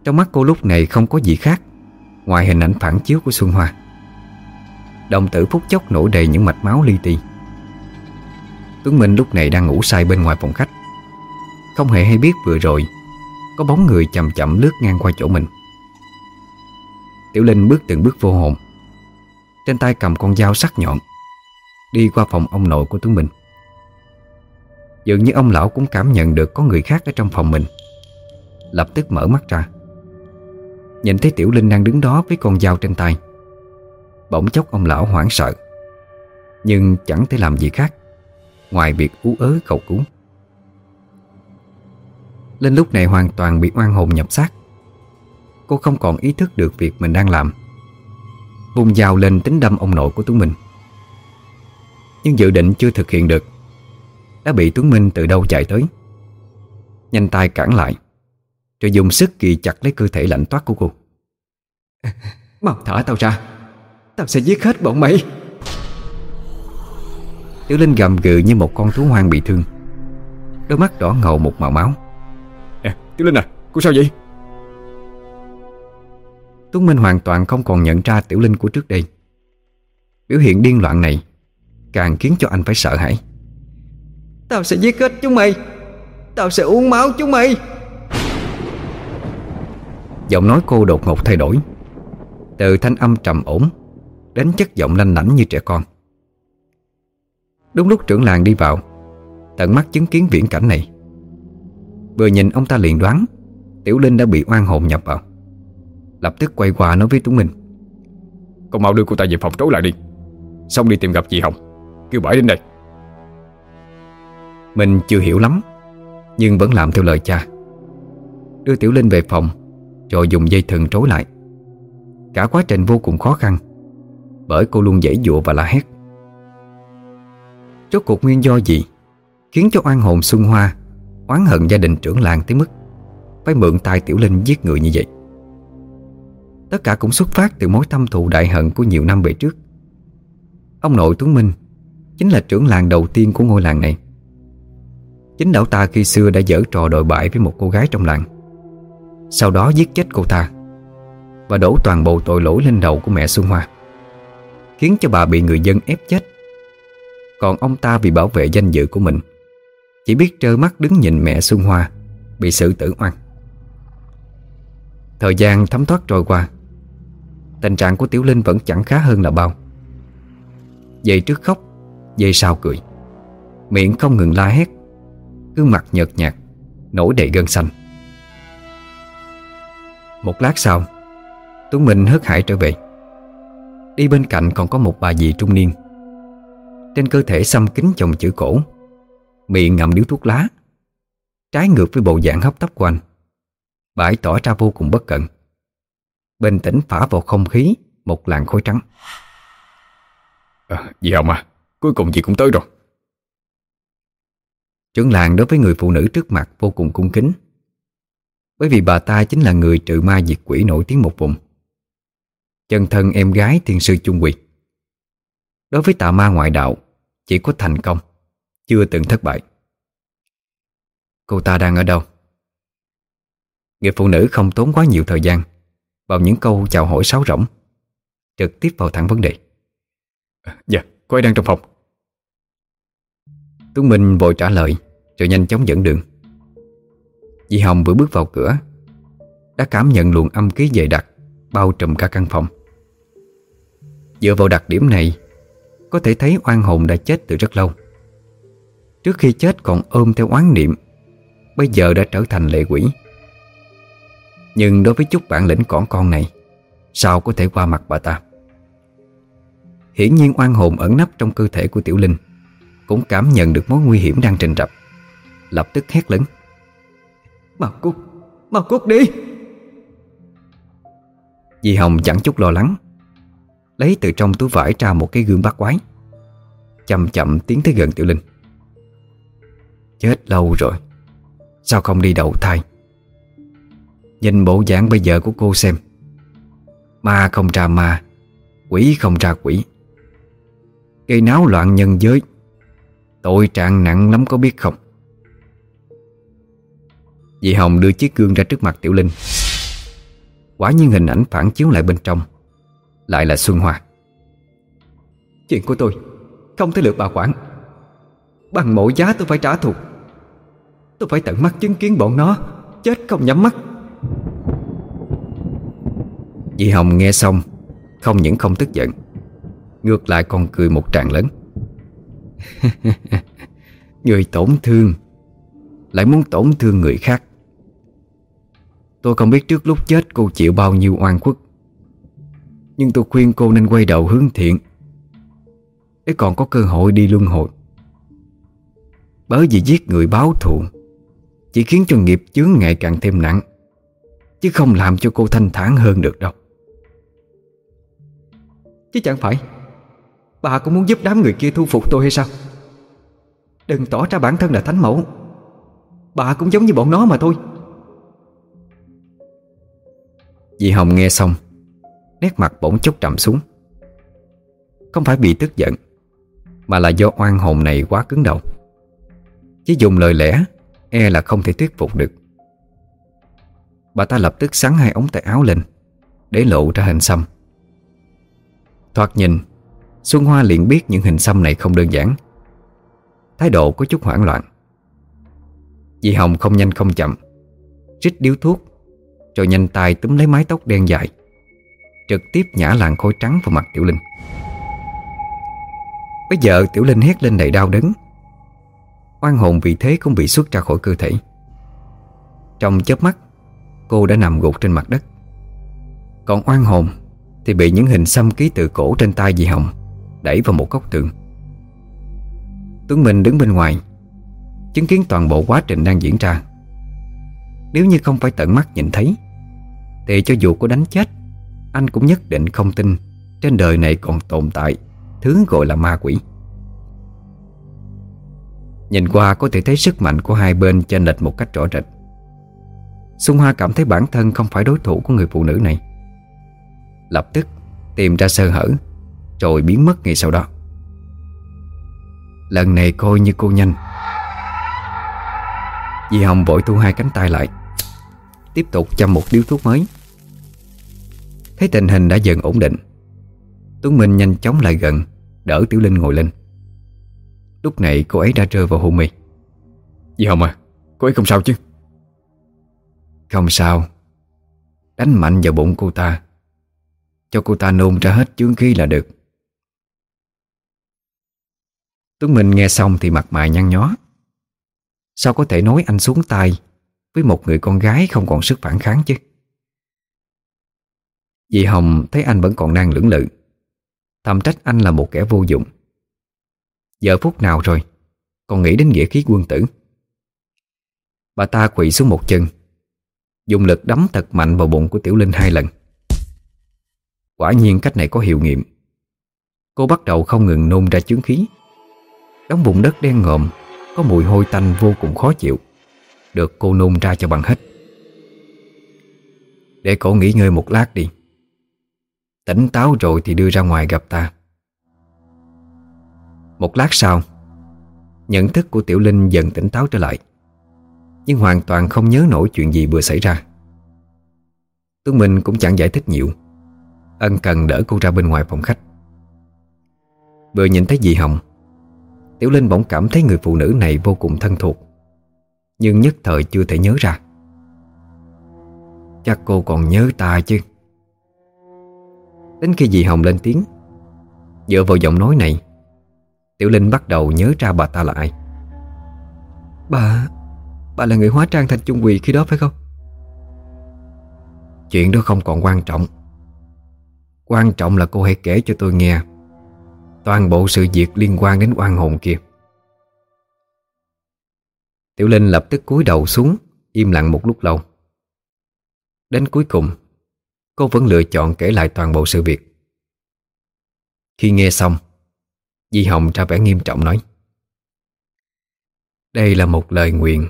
Trong mắt cô lúc này không có gì khác, Ngoài hình ảnh phản chiếu của Xuân Hoa. Đồng tử phút chốc nổi đầy những mạch máu li ti. Tuấn Minh lúc này đang ngủ say bên ngoài phòng khách. Không hề hay biết vừa rồi Có bóng người chậm chậm lướt ngang qua chỗ mình. Tiểu Linh bước từng bước vô hồn, Trên tay cầm con dao sắc nhọn, Đi qua phòng ông nội của Tuấn Minh. Dường như ông lão cũng cảm nhận được có người khác ở trong phòng mình. Lập tức mở mắt ra. Nhìn thấy Tiểu Linh đang đứng đó với con dao trên tay. Bỗng chốc ông lão hoảng sợ. Nhưng chẳng thể làm gì khác. Ngoài việc ú ớ cầu cứu. Linh lúc này hoàn toàn bị oan hồn nhập xác. Cô không còn ý thức được việc mình đang làm. Vùng dao lên tính đâm ông nội của tú Minh Nhưng dự định chưa thực hiện được. Đã bị Tuấn Minh từ đâu chạy tới. Nhanh tay cản lại Rồi dùng sức kỳ chặt lấy cơ thể lạnh toát của cô. Mau thả tao ra Tao sẽ giết hết bọn mày. Tiểu Linh gầm gừ như một con thú hoang bị thương. Đôi mắt đỏ ngầu một màu máu. À, Tiểu Linh à, cô sao vậy? Tuấn Minh hoàn toàn không còn nhận ra Tiểu Linh của trước đây. Biểu hiện điên loạn này Càng khiến cho anh phải sợ hãi Tao sẽ giết hết chúng mày. Tao sẽ uống máu chúng mày. Giọng nói cô đột ngột thay đổi. Từ thanh âm trầm ổn Đến chất giọng lanh lảnh như trẻ con. Đúng lúc trưởng làng đi vào Tận mắt chứng kiến viễn cảnh này. Vừa nhìn ông ta liền đoán Tiểu Linh đã bị oan hồn nhập vào. Lập tức quay qua nói với Tuấn Minh. Con mau đưa cô ta về phòng trối lại đi. Xong đi tìm gặp chị Hồng. Kêu bãi đến đây mình chưa hiểu lắm, Nhưng vẫn làm theo lời cha. Đưa Tiểu Linh về phòng, Rồi dùng dây thừng trối lại. Cả quá trình vô cùng khó khăn, Bởi cô luôn dãy dụa và la hét. Rốt cuộc nguyên do gì Khiến cho oan hồn Xuân Hoa Oán hận gia đình trưởng làng tới mức Phải mượn tay Tiểu Linh giết người như vậy? Tất cả cũng xuất phát từ mối tâm thù đại hận của nhiều năm về trước. Ông nội Tuấn Minh Chính là trưởng làng đầu tiên của ngôi làng này. Chính lão ta khi xưa đã dở trò đồi bại với một cô gái trong làng. Sau đó giết chết cô ta Và đổ toàn bộ tội lỗi lên đầu của mẹ Xuân Hoa, Khiến cho bà bị người dân ép chết. Còn ông ta vì bảo vệ danh dự của mình, Chỉ biết trơ mắt đứng nhìn mẹ Xuân Hoa Bị xử tử oan. Thời gian thấm thoát trôi qua, Tình trạng của Tiểu Linh vẫn chẳng khá hơn là bao. Dây trước khóc Dây sau cười, Miệng không ngừng la hét. Gương mặt nhợt nhạt Nổi đầy gân xanh. Một lát sau Tuấn Minh hớt hải trở về. Đi bên cạnh còn có một bà dì trung niên. Trên cơ thể xăm kính chồng chữ cổ Miệng ngậm điếu thuốc lá. Trái ngược với bộ dạng hấp tấp của anh Bãi tỏ ra vô cùng bất cẩn Bình tĩnh phả vào không khí Một làn khói trắng. À, Dì Hồng à Cuối cùng dì cũng tới rồi. Trưởng làng đối với người phụ nữ trước mặt vô cùng cung kính. Bởi vì bà ta chính là người trừ ma diệt quỷ nổi tiếng một vùng. Chân thân em gái thiên sư Trung Quỳ. Đối với tà ma ngoại đạo Chỉ có thành công Chưa từng thất bại. Cô ta đang ở đâu? Người phụ nữ không tốn quá nhiều thời gian Vào những câu chào hỏi sáo rỗng Trực tiếp vào thẳng vấn đề. Dạ, cô ấy đang trong phòng. Tuấn Minh vội trả lời rồi nhanh chóng dẫn đường. Dì Hồng vừa bước vào cửa, Đã cảm nhận luồng âm khí dày đặc Bao trùm cả căn phòng. Dựa vào đặc điểm này, Có thể thấy oan hồn đã chết từ rất lâu. Trước khi chết còn ôm theo oán niệm, Bây giờ đã trở thành lệ quỷ. Nhưng đối với chút bản lĩnh cỏn con này, Sao có thể qua mặt bà ta? Hiển nhiên oan hồn ẩn nấp trong cơ thể của Tiểu Linh Cũng cảm nhận được mối nguy hiểm đang trình rập Lập tức hét lớn. Mau cút, mau cút đi. Dì Hồng chẳng chút lo lắng Lấy từ trong túi vải ra một cái gương bắt quái Chậm chậm tiến tới gần Tiểu Linh. Chết lâu rồi Sao không đi đầu thai? Nhìn bộ dạng bây giờ của cô xem Ma không ra ma Quỷ không ra quỷ. Gây náo loạn nhân giới Tội trạng nặng lắm có biết không Dì Hồng đưa chiếc gương ra trước mặt Tiểu Linh. Quả nhiên hình ảnh phản chiếu lại bên trong, Lại là Xuân Hoa. Chuyện của tôi Không thể lượt bà quản. Bằng mỗi giá tôi phải trả thù. Tôi phải tận mắt chứng kiến bọn nó Chết không nhắm mắt. Dì Hồng nghe xong, Không những không tức giận, Ngược lại còn cười một tràng lớn. Người tổn thương, Lại muốn tổn thương người khác. Tôi không biết trước lúc chết cô chịu bao nhiêu oan khuất. Nhưng tôi khuyên cô nên quay đầu hướng thiện. Để còn có cơ hội đi luân hồi. Bởi vì giết người báo thù, Chỉ khiến cho nghiệp chướng ngày càng thêm nặng, Chứ không làm cho cô thanh thản hơn được đâu. Chứ chẳng phải, Bà cũng muốn giúp đám người kia thu phục tôi hay sao? Đừng tỏ ra bản thân là thánh mẫu, Bà cũng giống như bọn nó mà thôi. Dì Hồng nghe xong, Nét mặt bỗng chốc trầm xuống. Không phải bị tức giận, Mà là do oan hồn này quá cứng đầu. Chỉ dùng lời lẽ E là không thể thuyết phục được. Bà ta lập tức sắn hai ống tay áo lên, Để lộ ra hình xăm. Thoạt nhìn, Xuân Hoa liền biết những hình xăm này không đơn giản. Thái độ có chút hoảng loạn. Dì Hồng không nhanh không chậm, Rít điếu thuốc rồi nhanh tay túm lấy mái tóc đen dài, Trực tiếp nhả làn khói trắng vào mặt Tiểu Linh. Bây giờ Tiểu Linh hét lên đầy đau đớn. Oan hồn vì thế cũng bị xuất ra khỏi cơ thể. Trong chớp mắt, Cô đã nằm gục trên mặt đất. Còn oan hồn Thì bị những hình xăm ký tự cổ trên tay dì Hồng Đẩy vào một góc tường. Tuấn Minh đứng bên ngoài, Chứng kiến toàn bộ quá trình đang diễn ra. Nếu như không phải tận mắt nhìn thấy thì cho dù có đánh chết, Anh cũng nhất định không tin Trên đời này còn tồn tại Thứ gọi là ma quỷ. Nhìn qua có thể thấy sức mạnh của hai bên chênh lệch một cách rõ rệt. Xuân Hoa cảm thấy bản thân không phải đối thủ của người phụ nữ này. Lập tức tìm ra sơ hở, Rồi biến mất ngay sau đó. Lần này coi như cô nhanh. Dì Hồng vội thu hai cánh tay lại, Tiếp tục chăm một điếu thuốc mới. Thấy tình hình đã dần ổn định, Tuấn Minh nhanh chóng lại gần, Đỡ Tiểu Linh ngồi lên. Lúc này cô ấy đã rơi vào hôn mê. Dì Hồng à Cô ấy không sao chứ? Không sao. Đánh mạnh vào bụng cô ta, Cho cô ta nôn ra hết chướng khí là được. Tuấn Minh nghe xong thì mặt mày nhăn nhó. Sao có thể nói anh xuống tay Với một người con gái không còn sức phản kháng chứ? Dì Hồng thấy anh vẫn còn đang lưỡng lự. Thầm trách anh là một kẻ vô dụng. Giờ phút nào rồi? Còn nghĩ đến nghĩa khí quân tử. Bà ta quỵ xuống một chân. Dùng lực đấm thật mạnh vào bụng của Tiểu Linh hai lần. Quả nhiên cách này có hiệu nghiệm. Cô bắt đầu không ngừng nôn ra chứng khí. Đóng bụng đất đen ngộm Có mùi hôi tanh vô cùng khó chịu. Được cô nôn ra cho bằng hết. Để cổ nghỉ ngơi một lát đi. Tỉnh táo rồi thì đưa ra ngoài gặp ta. Một lát sau, Nhận thức của Tiểu Linh dần tỉnh táo trở lại, Nhưng hoàn toàn không nhớ nổi chuyện gì vừa xảy ra. Tuấn Minh cũng chẳng giải thích nhiều, Ân cần đỡ cô ra bên ngoài phòng khách. Vừa nhìn thấy dì Hồng, Tiểu Linh bỗng cảm thấy người phụ nữ này vô cùng thân thuộc, Nhưng nhất thời chưa thể nhớ ra. Chắc cô còn nhớ ta chứ. Đến khi dì Hồng lên tiếng Dựa vào giọng nói này Tiểu Linh bắt đầu nhớ ra bà ta là ai. Bà Bà là người hóa trang thành chung quỳ khi đó phải không? Chuyện đó không còn quan trọng. Quan trọng là cô hãy kể cho tôi nghe Toàn bộ sự việc liên quan đến oan hồn kia. Tiểu Linh lập tức cúi đầu xuống Im lặng một lúc lâu. Đến cuối cùng Cô vẫn lựa chọn kể lại toàn bộ sự việc. Khi nghe xong Di Hồng ra vẻ nghiêm trọng nói Đây là một lời nguyện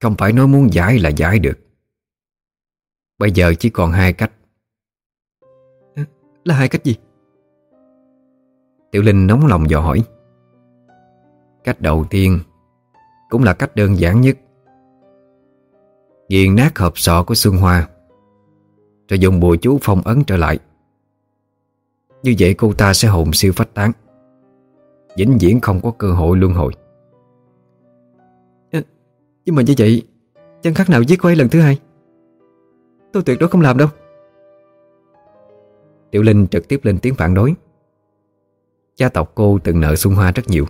Không phải nói muốn giải là giải được. Bây giờ chỉ còn hai cách. Là hai cách gì? Tiểu Linh nóng lòng dò hỏi. Cách đầu tiên Cũng là cách đơn giản nhất. Nghiền nát hộp sọ của Xuân Hoa Rồi dùng bùa chú phong ấn trở lại. Như vậy cô ta sẽ hồn siêu phách tán. Vĩnh viễn không có cơ hội luân hồi. À, Nhưng mà như vậy Chẳng khác nào giết cô ấy lần thứ hai. Tôi tuyệt đối không làm đâu. Tiểu Linh trực tiếp lên tiếng phản đối. Gia tộc cô từng nợ Xuân Hoa rất nhiều.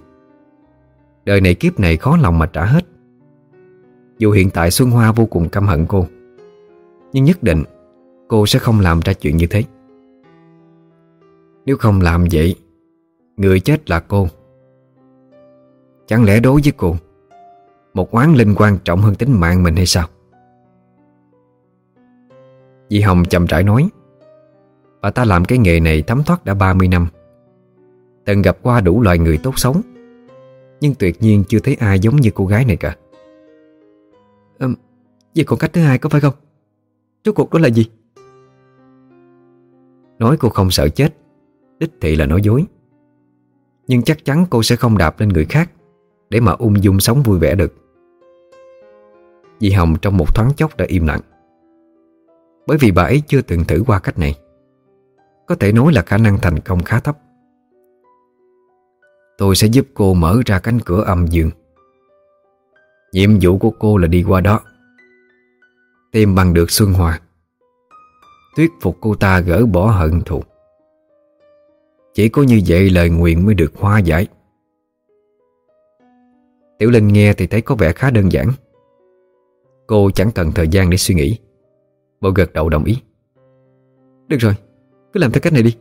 Đời này kiếp này khó lòng mà trả hết. Dù hiện tại Xuân Hoa vô cùng căm hận cô Nhưng nhất định Cô sẽ không làm ra chuyện như thế. Nếu không làm vậy Người chết là cô. Chẳng lẽ đối với cô Một oán linh quan trọng hơn tính mạng mình hay sao? Dì Hồng chậm rãi nói Bà ta làm cái nghề này thấm thoát đã 30 năm. Từng gặp qua đủ loại người tốt sống Nhưng tuyệt nhiên chưa thấy ai giống như cô gái này cả. À, Vậy còn cách thứ hai có phải không? Rốt cuộc đó là gì? Nói cô không sợ chết, Đích thị là nói dối. Nhưng chắc chắn cô sẽ không đạp lên người khác Để mà ung dung sống vui vẻ được. Dì Hồng trong một thoáng chốc đã im lặng. Bởi vì bà ấy chưa từng thử qua cách này, Có thể nói là khả năng thành công khá thấp. Tôi sẽ giúp cô mở ra cánh cửa âm dương. Nhiệm vụ của cô là đi qua đó, Tìm bằng được Xuân Hòa. Thuyết phục cô ta gỡ bỏ hận thù. Chỉ có như vậy lời nguyện mới được hóa giải. Tiểu Linh nghe thì thấy có vẻ khá đơn giản. Cô chẳng cần thời gian để suy nghĩ. Bộ gật đầu đồng ý. Được rồi, cứ làm theo cách này đi.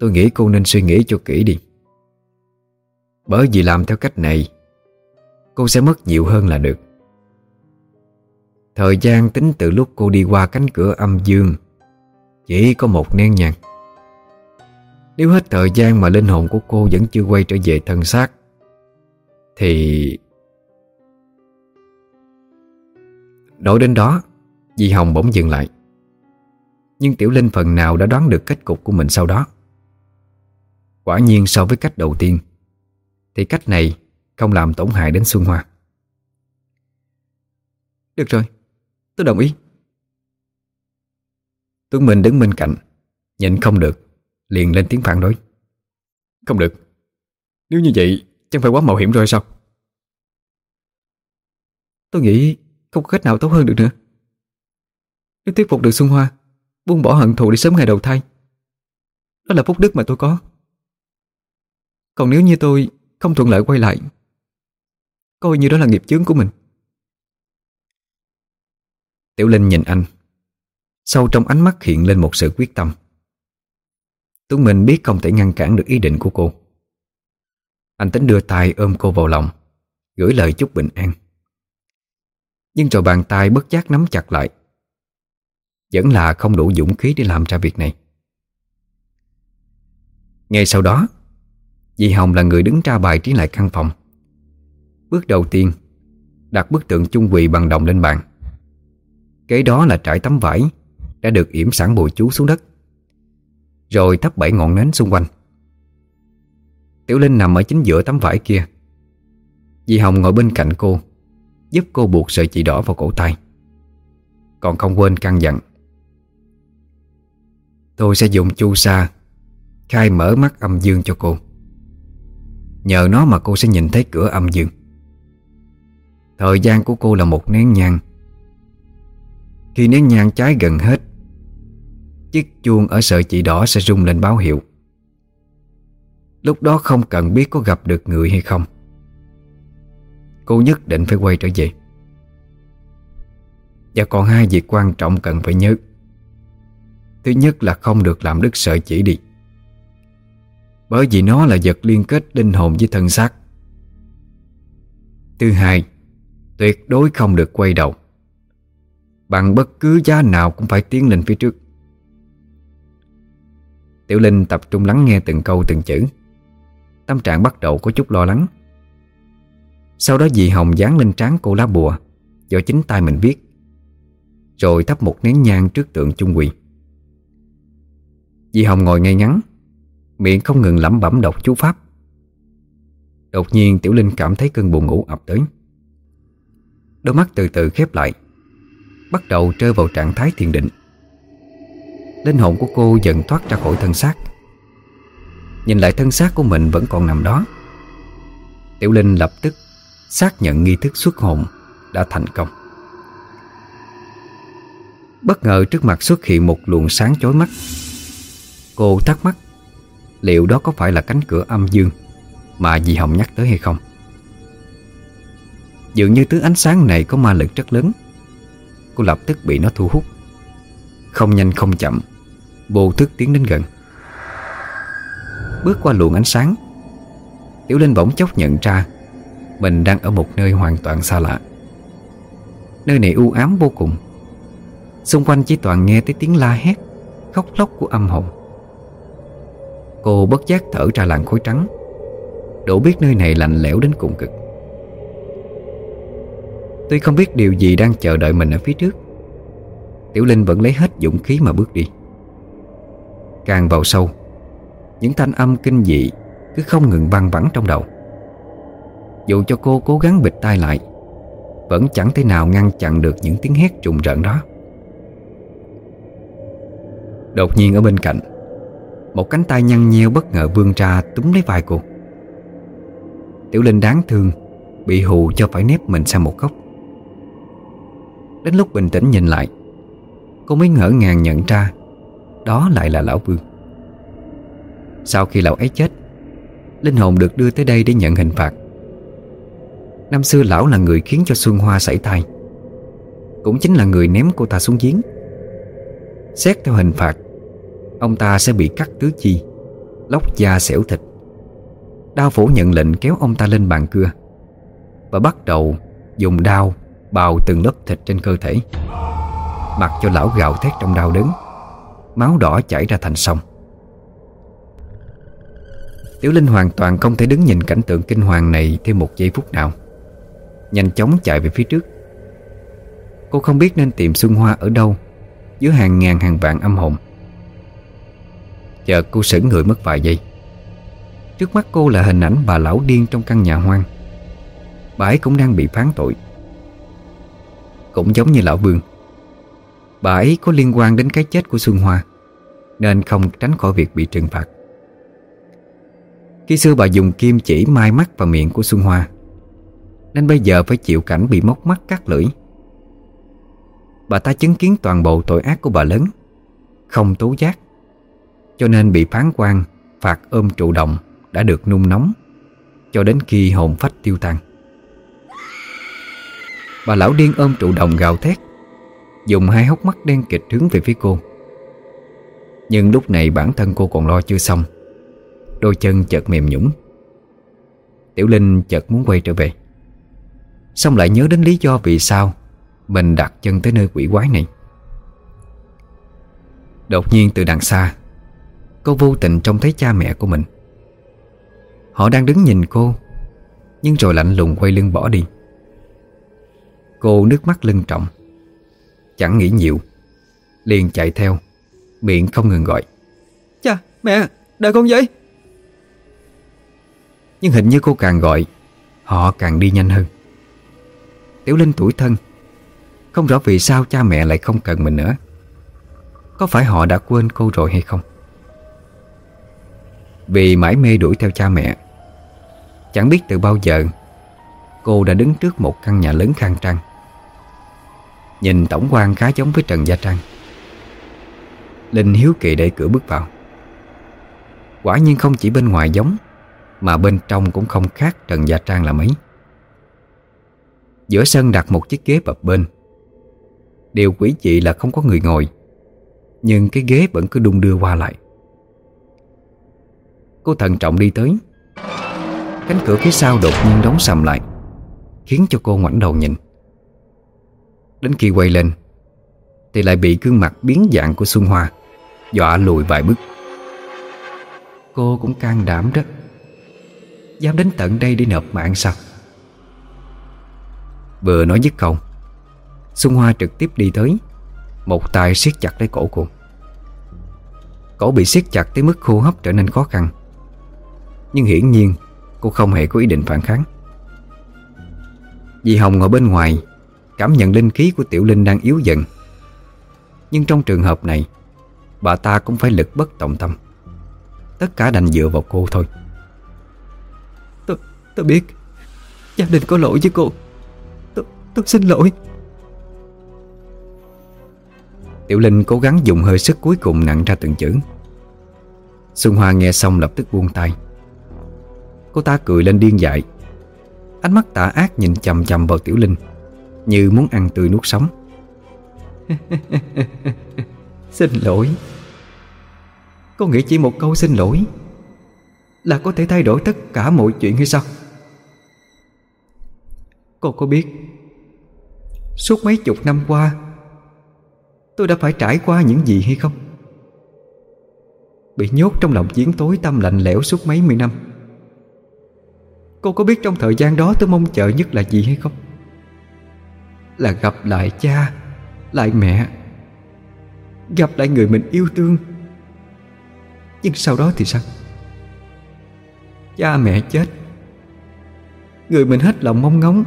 Tôi nghĩ cô nên suy nghĩ cho kỹ đi. Bởi vì làm theo cách này Cô sẽ mất nhiều hơn là được Thời gian tính từ lúc cô đi qua cánh cửa âm dương Chỉ có một nén nhang. Nếu hết thời gian mà linh hồn của cô vẫn chưa quay trở về thân xác Thì... Đổi đến đó Di Hồng bỗng dừng lại. Nhưng Tiểu Linh phần nào đã đoán được kết cục của mình sau đó? Quả nhiên so với cách đầu tiên Thì cách này không làm tổn hại đến Xuân Hoa. Được rồi, tôi đồng ý. Tuấn Minh đứng bên cạnh Nhìn không được, Liền lên tiếng phản đối. Không được. Nếu như vậy, chẳng phải quá mạo hiểm rồi sao? Tôi nghĩ không có cách nào tốt hơn được nữa. Nếu thuyết phục được Xuân Hoa, Buông bỏ hận thù để sớm ngày đầu thai, Đó là phúc đức mà tôi có. Còn nếu như tôi không thuận lợi quay lại, Coi như đó là nghiệp chướng của mình. Tiểu Linh nhìn anh. Sâu trong ánh mắt hiện lên một sự quyết tâm. Tuấn Minh biết không thể ngăn cản được ý định của cô. Anh tính đưa tay ôm cô vào lòng, Gửi lời chúc bình an. Nhưng rồi bàn tay bất giác nắm chặt lại, Vẫn là không đủ dũng khí để làm ra việc này. Ngay sau đó, Dì Hồng là người đứng ra bài trí lại căn phòng. Bước đầu tiên, Đặt bức tượng chung quỳ bằng đồng lên bàn. Kế đó là trải tấm vải, Đã được yểm sẵn bùi chú xuống đất. Rồi thắp bảy ngọn nến xung quanh. Tiểu Linh nằm ở chính giữa tấm vải kia. Dì Hồng ngồi bên cạnh cô, Giúp cô buộc sợi chỉ đỏ vào cổ tay. Còn không quên căn dặn, Tôi sẽ dùng chu sa Khai mở mắt âm dương cho cô. Nhờ nó mà cô sẽ nhìn thấy cửa âm dương. Thời gian của cô là một nén nhang. Khi nén nhang cháy gần hết, Chiếc chuông ở sợi chỉ đỏ sẽ rung lên báo hiệu. Lúc đó không cần biết có gặp được người hay không. Cô nhất định phải quay trở về. Và còn hai việc quan trọng cần phải nhớ. Thứ nhất là không được làm đứt sợi chỉ đi. Bởi vì nó là vật liên kết linh hồn với thân xác. Thứ hai, Tuyệt đối không được quay đầu. Bằng bất cứ giá nào cũng phải tiến lên phía trước. Tiểu Linh tập trung lắng nghe từng câu, từng chữ. Tâm trạng bắt đầu có chút lo lắng. Sau đó dì Hồng dán lên trán cô lá bùa, Do chính tay mình viết, Rồi thắp một nén nhang trước tượng chung quỳ. Dì Hồng ngồi ngay ngắn, Miệng không ngừng lẩm bẩm đọc chú pháp. Đột nhiên Tiểu Linh cảm thấy cơn buồn ngủ ập tới. Đôi mắt từ từ khép lại. Bắt đầu rơi vào trạng thái thiền định. Linh hồn của cô dần thoát ra khỏi thân xác. Nhìn lại thân xác của mình vẫn còn nằm đó. Tiểu Linh lập tức xác nhận nghi thức xuất hồn đã thành công. Bất ngờ trước mặt xuất hiện một luồng sáng chói mắt. Cô thắc mắc, Liệu đó có phải là cánh cửa âm dương Mà dì Hồng nhắc tới hay không? Dường như thứ ánh sáng này có ma lực rất lớn. Cô lập tức bị nó thu hút. Không nhanh không chậm Vô thức tiến đến gần. Bước qua luồng ánh sáng, Tiểu Linh bỗng chốc nhận ra Mình đang ở một nơi hoàn toàn xa lạ. Nơi này u ám vô cùng. Xung quanh chỉ toàn nghe tới tiếng la hét, Khóc lóc của âm hồn. Cô bất giác thở ra làn khối trắng. Đủ biết nơi này lạnh lẽo đến cùng cực. Tuy không biết điều gì đang chờ đợi mình ở phía trước. Tiểu Linh vẫn lấy hết dũng khí mà bước đi. Càng vào sâu, Những thanh âm kinh dị Cứ không ngừng văng vẳng trong đầu. Dù cho cô cố gắng bịt tai lại, Vẫn chẳng thể nào ngăn chặn được những tiếng hét trùng rợn đó. Đột nhiên ở bên cạnh, Một cánh tay nhăn nheo bất ngờ vươn ra túm lấy vai cô. Tiểu Linh đáng thương, Bị hù cho phải nép mình sang một góc. Đến lúc bình tĩnh nhìn lại, Cô mới ngỡ ngàng nhận ra Đó lại là Lão Vương. Sau khi lão ấy chết, Linh hồn được đưa tới đây để nhận hình phạt. Năm xưa lão là người khiến cho Xuân Hoa xảy thai, Cũng chính là người ném cô ta xuống giếng. Xét theo hình phạt, Ông ta sẽ bị cắt tứ chi, Lóc da xẻo thịt. Đao phủ nhận lệnh kéo ông ta lên bàn cưa Và bắt đầu dùng đao Bào từng lớp thịt trên cơ thể, Mặc cho lão gạo thét trong đau đớn. Máu đỏ chảy ra thành sông. Tiểu Linh hoàn toàn không thể đứng nhìn cảnh tượng kinh hoàng này thêm một giây phút nào. Nhanh chóng chạy về phía trước. Cô không biết nên tìm Xuân Hoa ở đâu, Giữa hàng ngàn hàng vạn âm hồn. Chợt cô sững người mất vài giây. Trước mắt cô là hình ảnh bà lão điên trong căn nhà hoang. Bà ấy cũng đang bị phán tội. Cũng giống như lão Vương. Bà ấy có liên quan đến cái chết của Xuân Hoa, Nên không tránh khỏi việc bị trừng phạt. Khi xưa bà dùng kim chỉ mai mắt và miệng của Xuân Hoa, Nên bây giờ phải chịu cảnh bị móc mắt cắt lưỡi. Bà ta chứng kiến toàn bộ tội ác của bà lớn, Không tố giác, Cho nên bị phán quan Phạt ôm trụ động Đã được nung nóng Cho đến khi hồn phách tiêu tan. Bà lão điên ôm trụ đồng gào thét, Dùng hai hốc mắt đen kịch hướng về phía cô. Nhưng lúc này bản thân cô còn lo chưa xong. Đôi chân chợt mềm nhũng Tiểu Linh chợt muốn quay trở về. Xong lại nhớ đến lý do vì sao Mình đặt chân tới nơi quỷ quái này. Đột nhiên từ đằng xa, Cô vô tình trông thấy cha mẹ của mình. Họ đang đứng nhìn cô, Nhưng rồi lạnh lùng quay lưng bỏ đi. Cô nước mắt lưng trọng. Chẳng nghĩ nhiều Liền chạy theo Miệng không ngừng gọi. Cha, mẹ, đợi con với. Nhưng hình như cô càng gọi Họ càng đi nhanh hơn. Tiểu Linh tuổi thân Không rõ vì sao cha mẹ lại không cần mình nữa. Có phải họ đã quên cô rồi hay không? Vì mãi mê đuổi theo cha mẹ Chẳng biết từ bao giờ Cô đã đứng trước một căn nhà lớn khang trang Nhìn tổng quan khá giống với Trần Gia Trang. Linh hiếu kỳ đẩy cửa bước vào. Quả nhiên không chỉ bên ngoài giống, Mà bên trong cũng không khác Trần Gia Trang là mấy. Giữa sân đặt một chiếc ghế bập bên. Điều quỷ dị là không có người ngồi, Nhưng cái ghế vẫn cứ đung đưa qua lại. Cô thần trọng đi tới. Cánh cửa phía sau đột nhiên đóng sầm lại, Khiến cho cô ngoảnh đầu nhìn. Đến khi quay lên, Thì lại bị gương mặt biến dạng của Xuân Hoa Dọa lùi vài bước. Cô cũng can đảm đó. Dám đến tận đây để nộp mạng sao? Vừa nói dứt câu, Xuân Hoa trực tiếp đi tới, Một tay siết chặt lấy cổ cô. Cổ bị siết chặt tới mức khô hấp trở nên khó khăn. Nhưng hiển nhiên, Cô không hề có ý định phản kháng. Dì Hồng ngồi bên ngoài Cảm nhận linh khí của Tiểu Linh đang yếu dần. Nhưng trong trường hợp này Bà ta cũng phải lực bất tòng tâm. Tất cả đành dựa vào cô thôi. Tôi, tôi biết. Gia đình có lỗi với cô. Tôi, tôi xin lỗi. Tiểu Linh cố gắng dùng hơi sức cuối cùng nặng ra từng chữ. Xuân Hoa nghe xong lập tức buông tay. Cô ta cười lên điên dại. Ánh mắt tà ác nhìn chầm chầm vào Tiểu Linh như muốn ăn tươi nuốt sống. Xin lỗi. Cô nghĩ chỉ một câu xin lỗi Là có thể thay đổi tất cả mọi chuyện hay sao? Cô có biết, Suốt mấy chục năm qua, Tôi đã phải trải qua những gì hay không? Bị nhốt trong lòng chiến tối tâm lạnh lẽo suốt mấy mươi năm. Cô có biết trong thời gian đó tôi mong chờ nhất là gì hay không? Là gặp lại cha, Lại mẹ, Gặp lại người mình yêu thương. Nhưng sau đó thì sao? Cha mẹ chết, Người mình hết lòng mong ngóng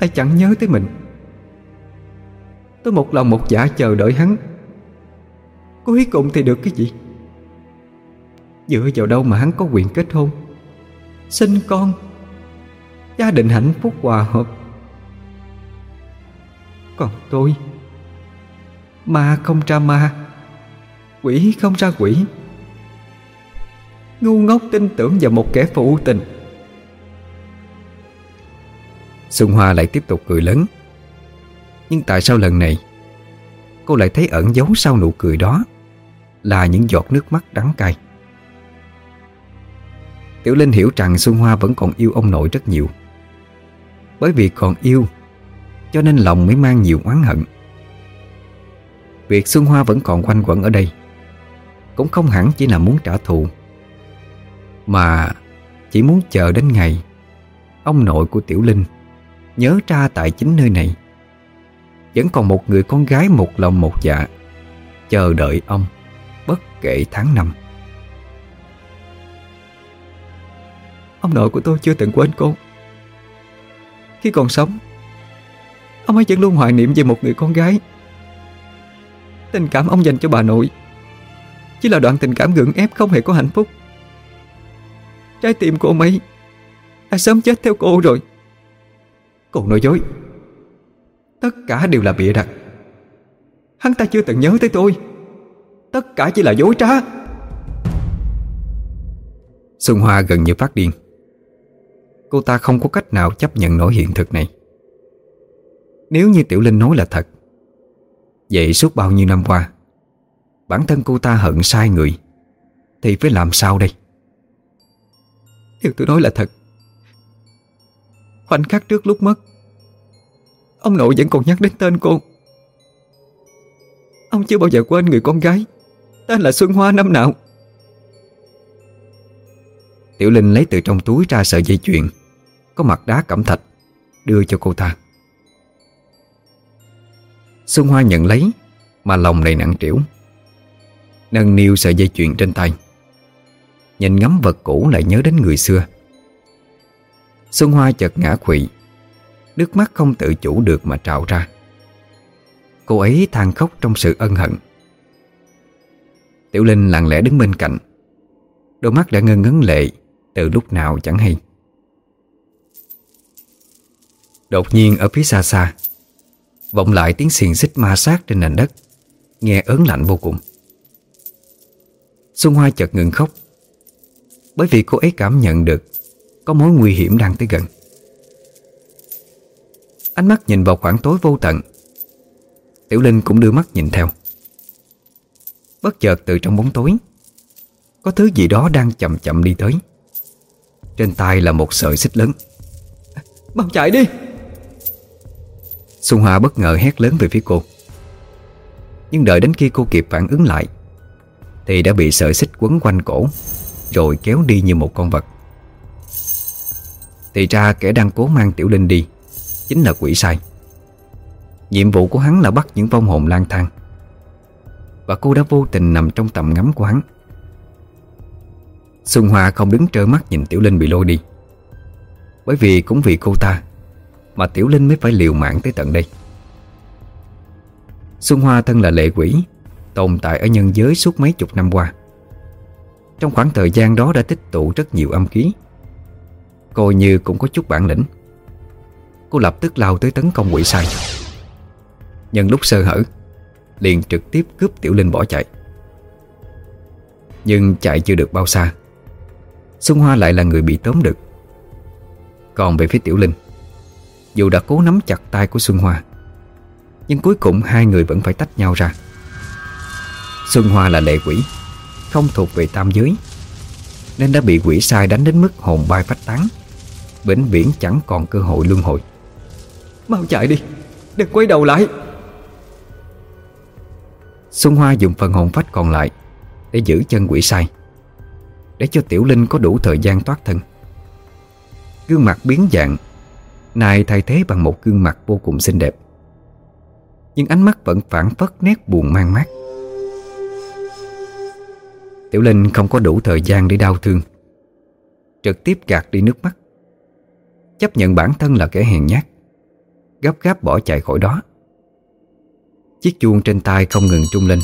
Lại chẳng nhớ tới mình. Tôi một lòng một dạ chờ đợi hắn. Cuối cùng thì được cái gì? Dựa vào đâu mà hắn có quyền kết hôn? Sinh con, Gia đình hạnh phúc hòa hợp. Còn tôi. Ma không ra ma, Quỷ không ra quỷ. Ngu ngốc tin tưởng vào một kẻ phụ tình. Xuân Hoa lại tiếp tục cười lớn. Nhưng tại sao lần này, Cô lại thấy ẩn giấu sau nụ cười đó Là những giọt nước mắt đắng cay? Tiểu Linh hiểu rằng Xuân Hoa vẫn còn yêu ông nội rất nhiều. Bởi vì còn yêu cho nên lòng mới mang nhiều oán hận. Việc Xuân Hoa vẫn còn quanh quẩn ở đây, Cũng không hẳn chỉ là muốn trả thù, Mà chỉ muốn chờ đến ngày Ông nội của Tiểu Linh Nhớ ra tại chính nơi này. Vẫn còn một người con gái một lòng một dạ Chờ đợi ông Bất kể tháng năm. Ông nội của tôi chưa từng quên cô. Khi còn sống Ông ấy vẫn luôn hoài niệm về một người con gái. Tình cảm ông dành cho bà nội Chỉ là đoạn tình cảm gượng ép không hề có hạnh phúc. Trái tim của ông ấy Đã sớm chết theo cô rồi. Cô nói dối, Tất cả đều là bịa đặt. Hắn ta chưa từng nhớ tới tôi. Tất cả chỉ là dối trá. Xuân Hoa gần như phát điên. Cô ta không có cách nào chấp nhận nổi hiện thực này. Nếu như Tiểu Linh nói là thật Vậy suốt bao nhiêu năm qua Bản thân cô ta hận sai người Thì phải làm sao đây? Điều tôi nói là thật Khoảnh khắc trước lúc mất Ông nội vẫn còn nhắc đến tên cô. Ông chưa bao giờ quên người con gái Tên là Xuân Hoa năm nào. Tiểu Linh lấy từ trong túi ra sợi dây chuyền Có mặt đá cẩm thạch Đưa cho cô ta Xuân Hoa nhận lấy, Mà lòng đầy nặng trĩu. Nâng niu sợi dây chuyền trên tay. Nhìn ngắm vật cũ lại nhớ đến người xưa. Xuân Hoa chợt ngã quỵ. Nước mắt không tự chủ được mà trào ra. Cô ấy than khóc trong sự ân hận. Tiểu Linh lặng lẽ đứng bên cạnh. Đôi mắt đã ngân ngấn lệ, Từ lúc nào chẳng hay. Đột nhiên ở phía xa xa Vọng lại tiếng xiềng xích ma sát trên nền đất. Nghe ớn lạnh vô cùng. Xuân Hoa chợt ngừng khóc. Bởi vì cô ấy cảm nhận được Có mối nguy hiểm đang tới gần. Ánh mắt nhìn vào khoảng tối vô tận, Tiểu Linh cũng đưa mắt nhìn theo. Bất chợt từ trong bóng tối, Có thứ gì đó đang chậm chậm đi tới. Trên tay là một sợi xích lớn. Mau chạy đi! Xuân Hoa bất ngờ hét lớn về phía cô. Nhưng đợi đến khi cô kịp phản ứng lại, Thì đã bị sợi xích quấn quanh cổ, Rồi kéo đi như một con vật. Thì ra kẻ đang cố mang Tiểu Linh đi, Chính là quỷ sai. Nhiệm vụ của hắn là bắt những vong hồn lang thang. Và cô đã vô tình nằm trong tầm ngắm của hắn. Xuân Hoa không đứng trơ mắt nhìn Tiểu Linh bị lôi đi. Bởi vì cũng vì cô ta mà Tiểu Linh mới phải liều mạng tới tận đây. Xuân Hoa thân là lệ quỷ, Tồn tại ở nhân giới suốt mấy chục năm qua. Trong khoảng thời gian đó đã tích tụ rất nhiều âm khí. Coi như cũng có chút bản lĩnh. Cô lập tức lao tới tấn công quỷ sai. Nhân lúc sơ hở, Liền trực tiếp cướp Tiểu Linh bỏ chạy. Nhưng chạy chưa được bao xa, Xuân Hoa lại là người bị tóm được. Còn về phía Tiểu Linh dù đã cố nắm chặt tay của Xuân Hoa. Nhưng cuối cùng hai người vẫn phải tách nhau ra. Xuân Hoa là lệ quỷ, Không thuộc về tam giới, Nên đã bị quỷ sai đánh đến mức hồn bay phách tán. Bến viễn chẳng còn cơ hội luân hồi. Mau chạy đi, Đừng quay đầu lại. Xuân Hoa dùng phần hồn phách còn lại Để giữ chân quỷ sai, Để cho Tiểu Linh có đủ thời gian thoát thân. Gương mặt biến dạng này thay thế bằng một gương mặt vô cùng xinh đẹp. Nhưng ánh mắt vẫn phản phất nét buồn mang mát. Tiểu Linh không có đủ thời gian để đau thương. Trực tiếp gạt đi nước mắt. Chấp nhận bản thân là kẻ hèn nhát. Gấp gáp bỏ chạy khỏi đó. Chiếc chuông trên tay không ngừng trung lên.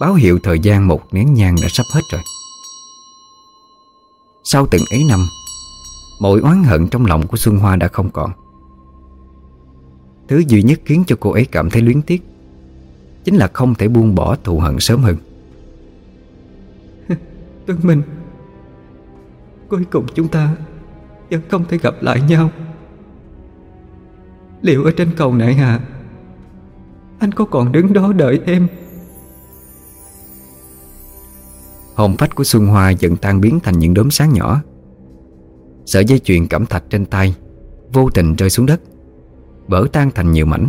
Báo hiệu thời gian một nén nhang đã sắp hết rồi. Sau từng ấy năm Mọi oán hận trong lòng của Xuân Hoa đã không còn. Thứ duy nhất khiến cho cô ấy cảm thấy luyến tiếc Chính là không thể buông bỏ thù hận sớm hơn. Tuấn Minh Cuối cùng chúng ta Vẫn không thể gặp lại nhau. Liệu ở trên cầu nại hà Anh có còn đứng đó đợi em? Hồn phách của Xuân Hoa dần tan biến thành những đốm sáng nhỏ Sợi dây chuyền cẩm thạch trên tay, Vô tình rơi xuống đất. Bở tan thành nhiều mảnh.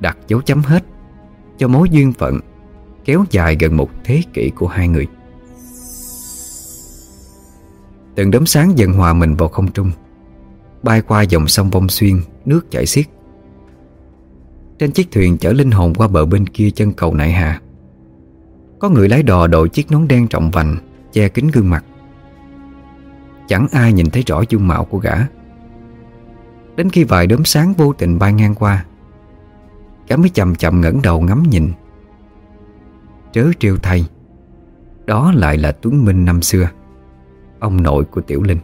Đặt dấu chấm hết, Cho mối duyên phận Kéo dài gần một thế kỷ của hai người. Từng đốm sáng dần hòa mình vào không trung, Bay qua dòng sông Vong Xuyên, Nước chảy xiết. Trên chiếc thuyền chở linh hồn qua bờ bên kia chân cầu Nại Hà, Có người lái đò đội chiếc nón đen trọng vành Che kín gương mặt. Chẳng ai nhìn thấy rõ dung mạo của gã. Đến khi vài đốm sáng vô tình bay ngang qua, Gã mới chậm chậm ngẩng đầu ngắm nhìn. Trớ trêu thay, Đó lại là Tuấn Minh năm xưa, Ông nội của Tiểu Linh.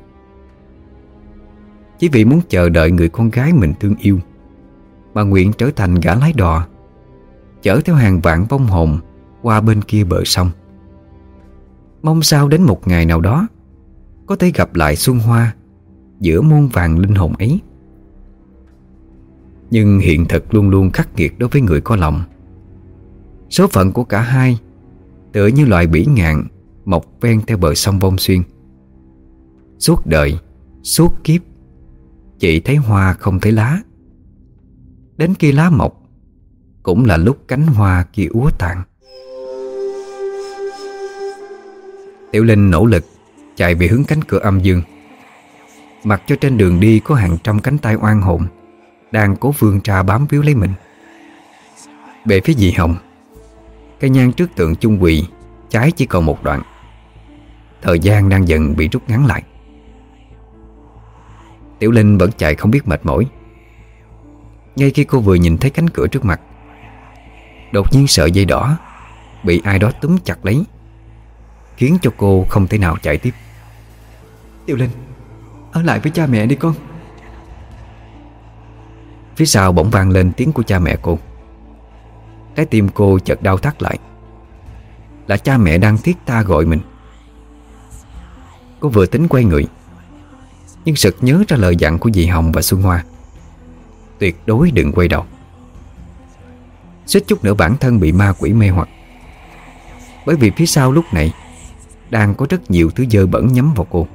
Chỉ vì muốn chờ đợi người con gái mình thương yêu, Mà nguyện trở thành gã lái đò, Chở theo hàng vạn vong hồn Qua bên kia bờ sông. Mong sao đến một ngày nào đó có thể gặp lại Xuân Hoa Giữa muôn vàng linh hồn ấy. Nhưng hiện thực luôn luôn khắc nghiệt đối với người có lòng. Số phận của cả hai Tựa như loại bỉ ngạn Mọc ven theo bờ sông Vong Xuyên. Suốt đời, Suốt kiếp Chỉ thấy hoa không thấy lá. Đến khi lá mọc, Cũng là lúc cánh hoa kia úa tàn. Tiểu Linh nỗ lực Chạy về hướng cánh cửa âm dương. Mặc cho trên đường đi Có hàng trăm cánh tay oan hồn, Đang cố vương tra bám víu lấy mình. Về phía dì Hồng Cây nhang trước tượng chung quỳ Cháy chỉ còn một đoạn. Thời gian đang dần bị rút ngắn lại. Tiểu Linh vẫn chạy không biết mệt mỏi. Ngay khi cô vừa nhìn thấy cánh cửa trước mặt, Đột nhiên sợi dây đỏ Bị ai đó túm chặt lấy. Khiến cho cô không thể nào chạy tiếp. Tiểu Linh Ở lại với cha mẹ đi con. Phía sau bỗng vang lên tiếng của cha mẹ cô. Trái tim cô chợt đau thắt lại. Là cha mẹ đang thiết ta gọi mình. Cô vừa tính quay người Nhưng sực nhớ ra lời dặn của dì Hồng và Xuân Hoa. Tuyệt đối đừng quay đầu. Xích chút nữa bản thân bị ma quỷ mê hoặc. Bởi vì phía sau lúc này đang có rất nhiều thứ dơ bẩn nhắm vào cô.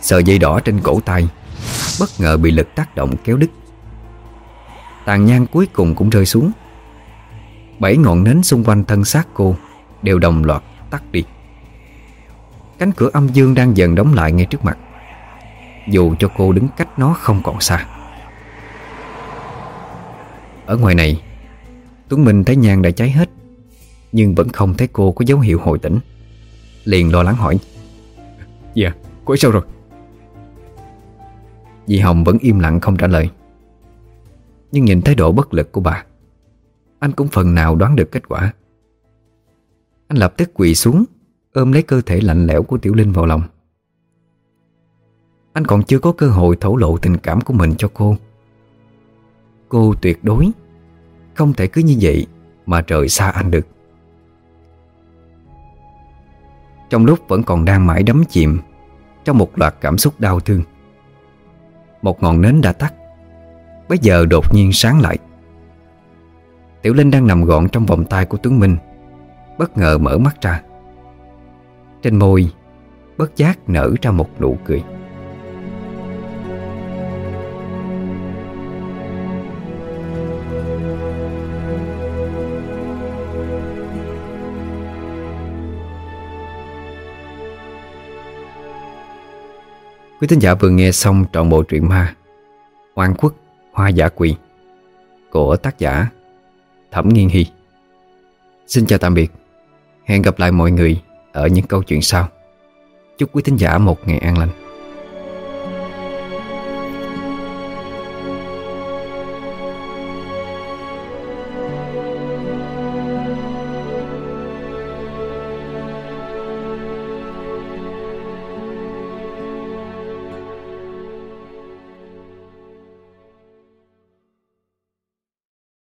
Sợi dây đỏ trên cổ tay Bất ngờ bị lực tác động kéo đứt. Tàn nhang cuối cùng cũng rơi xuống. Bảy ngọn nến xung quanh thân xác cô Đều đồng loạt tắt đi. Cánh cửa âm dương đang dần đóng lại ngay trước mặt, Dù cho cô đứng cách nó không còn xa. Ở ngoài này, Tuấn Minh thấy nhang đã cháy hết. Nhưng vẫn không thấy cô có dấu hiệu hồi tỉnh. Liền lo lắng hỏi. Dạ, cô ấy sao rồi? Dì Hồng vẫn im lặng không trả lời. Nhưng nhìn thái độ bất lực của bà Anh cũng phần nào đoán được kết quả. Anh lập tức quỳ xuống Ôm lấy cơ thể lạnh lẽo của Tiểu Linh vào lòng. Anh còn chưa có cơ hội thổ lộ tình cảm của mình cho cô. Cô tuyệt đối Không thể cứ như vậy Mà rời xa anh được Trong lúc vẫn còn đang mãi đắm chìm Trong một loạt cảm xúc đau thương. Một ngọn nến đã tắt. Bây giờ đột nhiên sáng lại. Tiểu Linh đang nằm gọn trong vòng tay của Tuấn Minh, Bất ngờ mở mắt ra. Trên môi, Bất giác nở ra một nụ cười. Quý thính giả vừa nghe xong trọn bộ truyện ma Oan khuất Hoa giả quỳ Của tác giả Thẩm Nghiên Hy. Xin chào tạm biệt. Hẹn gặp lại mọi người Ở những câu chuyện sau. Chúc quý thính giả một ngày an lành.